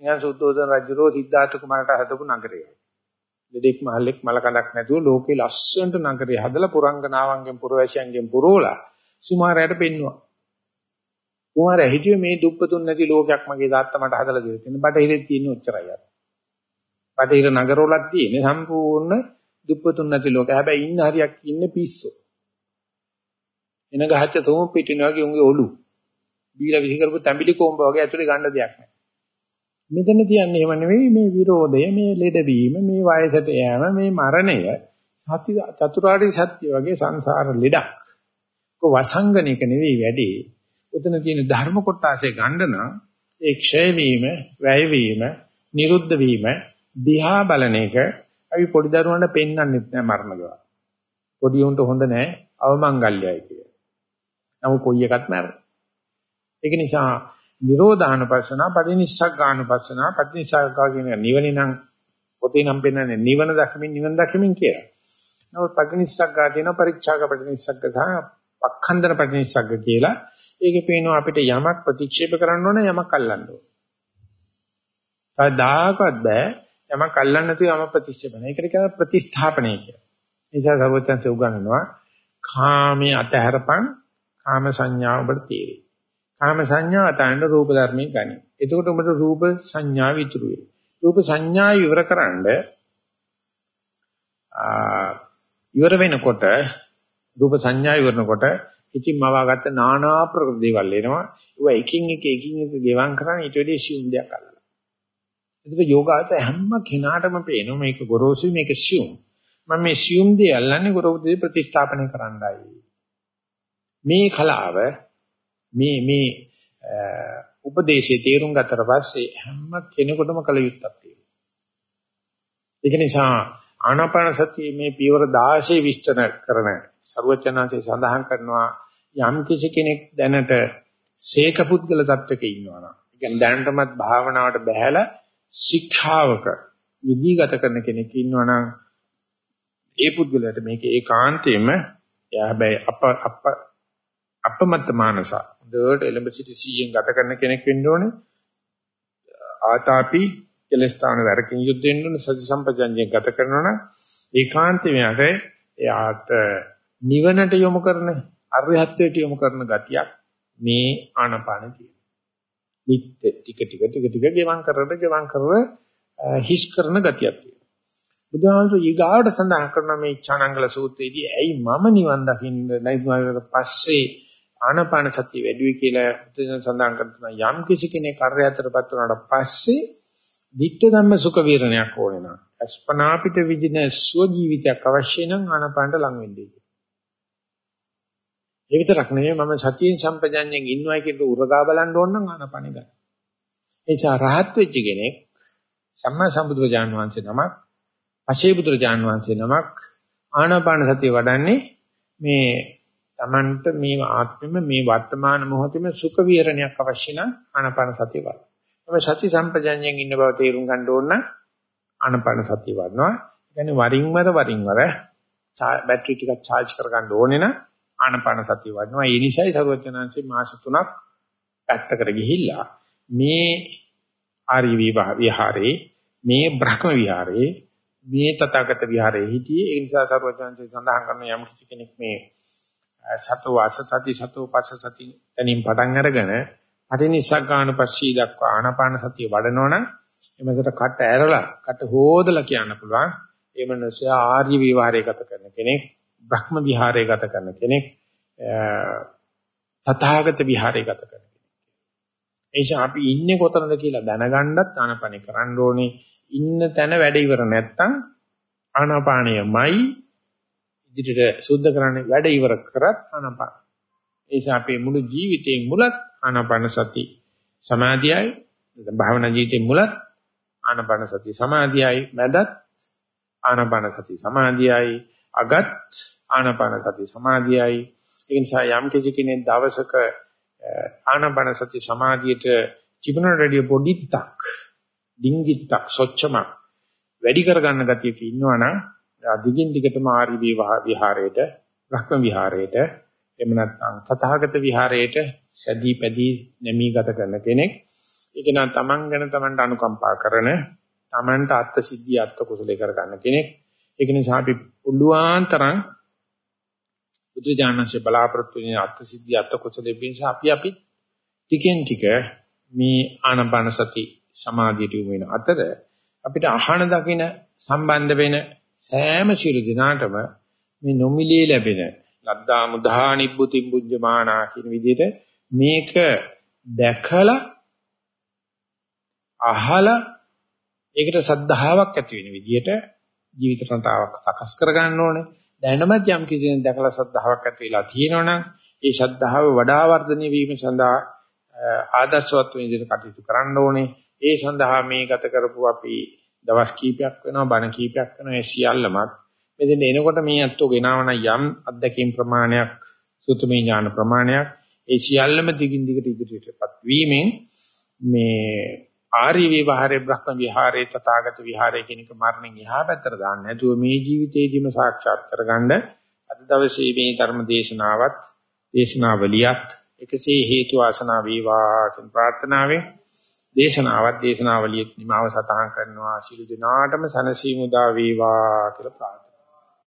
නිකන් සුද්ධෝදන රජුරෝ සිද්ධාර්ථ කුමාරට හදපු නගරය. දෙදෙක් මහල්ලෙක් මල කඳක් නැතුව ලෝකේ ලස්සනට නගරය හදලා පුරංගනාවන්ගෙන් පුරවැසියන්ගෙන් පුරවලා සුමාරයට පෙන්නවා. කුමාරයා හිතුවේ මේ දුප්පතුන් නැති ලෝකයක් මගේ තාත්තා මට හදලා දෙන්න. තියෙන බටහිරේ තියෙන උච්චරයි අර. බටහිර නගරවලක් තියෙන සම්පූර්ණ දුප්පතුන් නැති ලෝක. හැබැයි ඉන්න හරියක් ඉන්නේ පිස්සෝ. එන ගහච්ච තොම පිටින වගේ උන්ගේ ඔලු. බීලා විහි කරපු තැඹිලි කොම්බ වගේ ඇතුලේ ගන්න දෙයක් නැහැ. මෙතන තියන්නේ එහෙම නෙවෙයි මේ විරෝධය, මේ ලෙඩවීම, මේ වයසට යෑම, මේ මරණය සත්‍ය චතුරාර්ය සත්‍ය වගේ සංසාර ලෙඩක්. කො වසංගනික නෙවෙයි වැඩි. උතන තියෙන ධර්ම කොටාසේ ගන්න නම් ඒ ක්ෂය වීම, වැය වීම, නිරුද්ධ වීම දිහා බලන එක අපි පොඩි දරුවන්ට පෙන්වන්නෙත් නෑ මරණ ගාව. පොඩි උන්ට හොඳ නෑ අවමංගල්‍යයි කිය. නමුත් කොයි එකත් මරන. ඒක නිසා නිරෝධානුපස්සනා, පටිනිස්සග්ගානුපස්සනා, පටිනිස්සග්ගා කියන නිවනේ නම් පොතේ නම් පෙන්වන්නේ නිවන දක්මින් නිවන දක්මින් කියලා. නමුත් පටිනිස්සග්ගා කියන පරීක්ෂාක පටිනිස්සග්ග සහ පක්ඛන්දන පටිනිස්සග්ග කියලා. ඒකේ පේනවා අපිට යමක් ප්‍රතික්ෂේප කරන්න ඕන යමක් අල්ලන්න ඕන. කවදාකවත් බෑ යමක් අල්ලන්න නැතුව යමක් ප්‍රතික්ෂේප කරන. ඒකට කියනවා ප්‍රතිස්ථාපනය කියලා. නිසා සර්වඥයන්සේ උගන්වනවා කාමයේ අතහැරපන් කාම සංඥාව ඔබට තේරෙයි. කාම සංඥා අතන රූප ධර්මයේ ගනි. එතකොට ඔබට රූප සංඥා විතුරු වෙයි. රූප සංඥා ඉවරකරනද ඉවර වෙනකොට රූප සංඥා ඉවරනකොට ඉතින් මවාගත්ත নানা ප්‍රකෘති දේවල් එනවා. ඒවා එකින් එක එකින් එක ගෙවම් කරන්නේ ඊට වැඩි සියුම් දෙයක් අල්ලලා. ඒක යෝගාවත හැම කෙනාටම පේනවා මේක ගොරෝසුයි මේක සියුම්. මම මේ සියුම් දේ අල්ලන්නේ ගොරෝසු දේ ප්‍රතිස්ථාපනය කරන්නයි. මේ කලාව මේ මේ උපදේශයේ තේරුම් ගත්තට පස්සේ හැම කෙනෙකුටම කල යුත්තක් තියෙනවා. ඒක නිසා ආනාපාන සතිය මේ පියවර 16 විස්තර කරන ਸਰවචනාංශය සඳහන් කරනවා යම් කිසි කෙනෙක් දැනට සීක පුද්ගල தත්වක ඉන්නවා නම් කියන්නේ දැනටමත් භාවනාවට බැහැලා ශික්ෂාවක යෙදීගත කරන කෙනෙක් ඉන්නවා නම් ඒ පුද්ගලයාට මේක ඒකාන්තයෙන්ම හැබැයි අප අප අපමත්ත මානස හොඳට එලඹ සිටි සීයෙන් ගත කරන කෙනෙක් වෙන්න ඕනේ ආතාපි කෙලස්ථාන වැරකින් යුද්ධ වෙන්න ඕනේ සති සම්පජන්යෙන් ගත කරනවා නම් ඒකාන්තයෙන් එයාට නිවනට යොමු කරන අරහත්ත්වයට යොමු කරන ගතියක් මේ ආනපාන තියෙනවා. නිත්‍ය ටික ටික ටික ටික ගෙවම් කරලා ගෙවම් කරව හිස් කරන ගතියක් තියෙනවා. බුදුහාමුදුරු ඊගාවට සඳහන් කරන මේ චානංගල සූත්‍රයේදී ඇයි මම නිවන් දකින්න නැතිවට පස්සේ ආනාපාන සතිය වැඩි වෙයි කියලා බුදුන් සඳහන් කරනවා යම් කිසි කෙනෙක් කාර්යයතරපත් වුණාට පස්සේ ditta ධම්ම සුඛ වේරණයක් ඕනේ නා. අස්පනා පිට විදින සුව ජීවිතයක් අවශ්‍ය නම් ආනාපානට ලං වෙන්නේ. ඒ විතරක් නෙවෙයි මම සතියෙන් සම්පජඤ්ඤයෙන් ඉන්නවයි කියලා උරගා බලන්න ඕන නම් ආනාපානෙ ගන්න. ඒ නිසා රහත් වෙච්ච කෙනෙක් සම්මා සම්බුදුරජාන් වහන්සේ නමක්, පශේ බුදුරජාන් වහන්සේ නමක් ආනාපාන සතිය වඩන්නේ මේ Tamanට මේ ආත්මෙම මේ වර්තමාන මොහොතේම සුඛ විහරණයක් අවශ්‍ය නම් ආනාපාන සතිය වඩන. මේ සති සම්පජඤ්ඤයෙන් ඉන්න බව තේරුම් ගන්න ඕන නම් ආනාපාන සතිය වඩනවා. ඒ කියන්නේ වරින් වර වරින් වර බැටරි ටිකක් charge කරගන්න ඕනේ නම් ආනාපාන සතිය වඩනවා. ඒ නිසායි සරුවචනාංශේ මාස 3ක් පැත්තකට ගිහිල්ලා මේ ආරි විහාරේ මේ බ්‍රහ්ම විහාරේ මේ තථාගත විහාරේ හිටියේ ඒ නිසා සරුවචනාංශේ සඳහන් කරන යම් කිසි කෙනෙක් මේ සතෝ වාස සති සතෝ පස්ස සති තනින් පටන් අරගෙන පටිනිසග්ගාන පස්සී දක්වා ආනාපාන සතිය වඩනවනම් එමෙතට කට ඇරලා කට හොදලා කියන්න පුළුවන් ඒ මනුස්සයා ආර්ය විවහාරය ගත කරන කෙනෙක් බ්‍රහ්ම විහාරය ගත කරන කෙනෙක් තථාගත විහාරය ගත කරන කෙනෙක්. එනිසා අපි ඉන්නේ කොතනද කියලා දැනගන්නත් ආනාපානේ කරන්න ඕනේ. ඉන්න තැන වැඩ ඉවර නැත්තම් ආනාපානයමයි ඉදිරියට සුද්ධ කරන්නේ වැඩ ඉවර කරත් ආනාපාන. ඒ නිසා අපේ මුළු ජීවිතේ මුලත් ආනාපාන සති සමාධියයි භාවනා ජීවිතේ මුලත් ආනාපාන සති සමාධියයි මැදත් ආනාපාන සති සමාධියයි අගත් ආනාපාන සති සමාධියයි ඒ නිසා යම් කිසි කෙනෙක් දවසක ආනාපාන සති සමාධියට ජීවන රැඩිය පොඩිත්තක් ඩිංගිත්තක් සොච්චම වැඩි කරගන්න ගතියක ඉන්නවනම් දිගින් දිගටම ආරි විහාරයට භ්‍රම විහාරයට එහෙම නැත්නම් තථාගත විහාරයට සැදී පැදී නැමී ගත කරන කෙනෙක්. ඒක නම් තමන් ගැන තමන්ට අනුකම්පා කරන තමන්ට අත්ත් සිද්ධිය අත්ත් කුසලයේ කරගන්න කෙනෙක්. ඒක නිසා අපි පුළුවන් තරම් බුදු දානංශ බලාපොරොත්තු වෙන අත්ත් සිද්ධිය අත්ත් කුසලයේ පිණිස අපි අපි ටිකෙන් ටික මේ ආනපාන සති සමාධියට යොමු වෙන අතර අපිට අහන දකින සම්බන්ධ වෙන සෑම ශිරු දිනාටම මේ නොමිලේ ලැබෙන ලද්දා මුධා නිබ්බුති බුද්ධමානා කියන විදිහට මේක දැකලා අහලා ඒකට සද්ධාාවක් ඇති වෙන විදිහට ජීවිත රටාවක් සකස් කරගන්න ඕනේ. දැනමත් යම් කිසි කෙනෙක් දැකලා සද්ධාාවක් ඇති වෙලා තියෙනවනම් ඒ ශ්‍රද්ධාව වඩා වර්ධනය වීම සඳහා ආදර්ශවත් වෙන විදිහට කටයුතු කරන්න ඕනේ. ඒ සඳහා මේ ගත කරපු අපි දවස් කීපයක් වෙනවා බණ කීපයක් වෙනවා ඒ සියල්ලමත්. මෙතන එනකොට මේ අත්ෝ ගෙනවන යම් අත්දැකීම් ප්‍රමාණයක් සුතුමේ ඥාන ප්‍රමාණයක් ඒ සියල්ලම දිගින් දිගට ඉදිරියටපත් වීමෙන් මේ ආර්ය විවහාරේ බ්‍රහ්ම විහාරේ තථාගත විහාරේ කියන එක මරණින් එහා පැත්තට දාන්න. නැතුව මේ ජීවිතේදීම සාක්ෂාත් කරගන්න අද දවසේ මේ ධර්ම දේශනාවත් දේශනාවලියත් එකසේ හේතු ආසනා වේවා කියන ප්‍රාර්ථනාවෙන් දේශනාවත් දේශනාවලියෙත් නිමාව සටහන් කරනවා. ශිළු දිනාටම සනසීමුදා වේවා කියලා ප්‍රාර්ථනා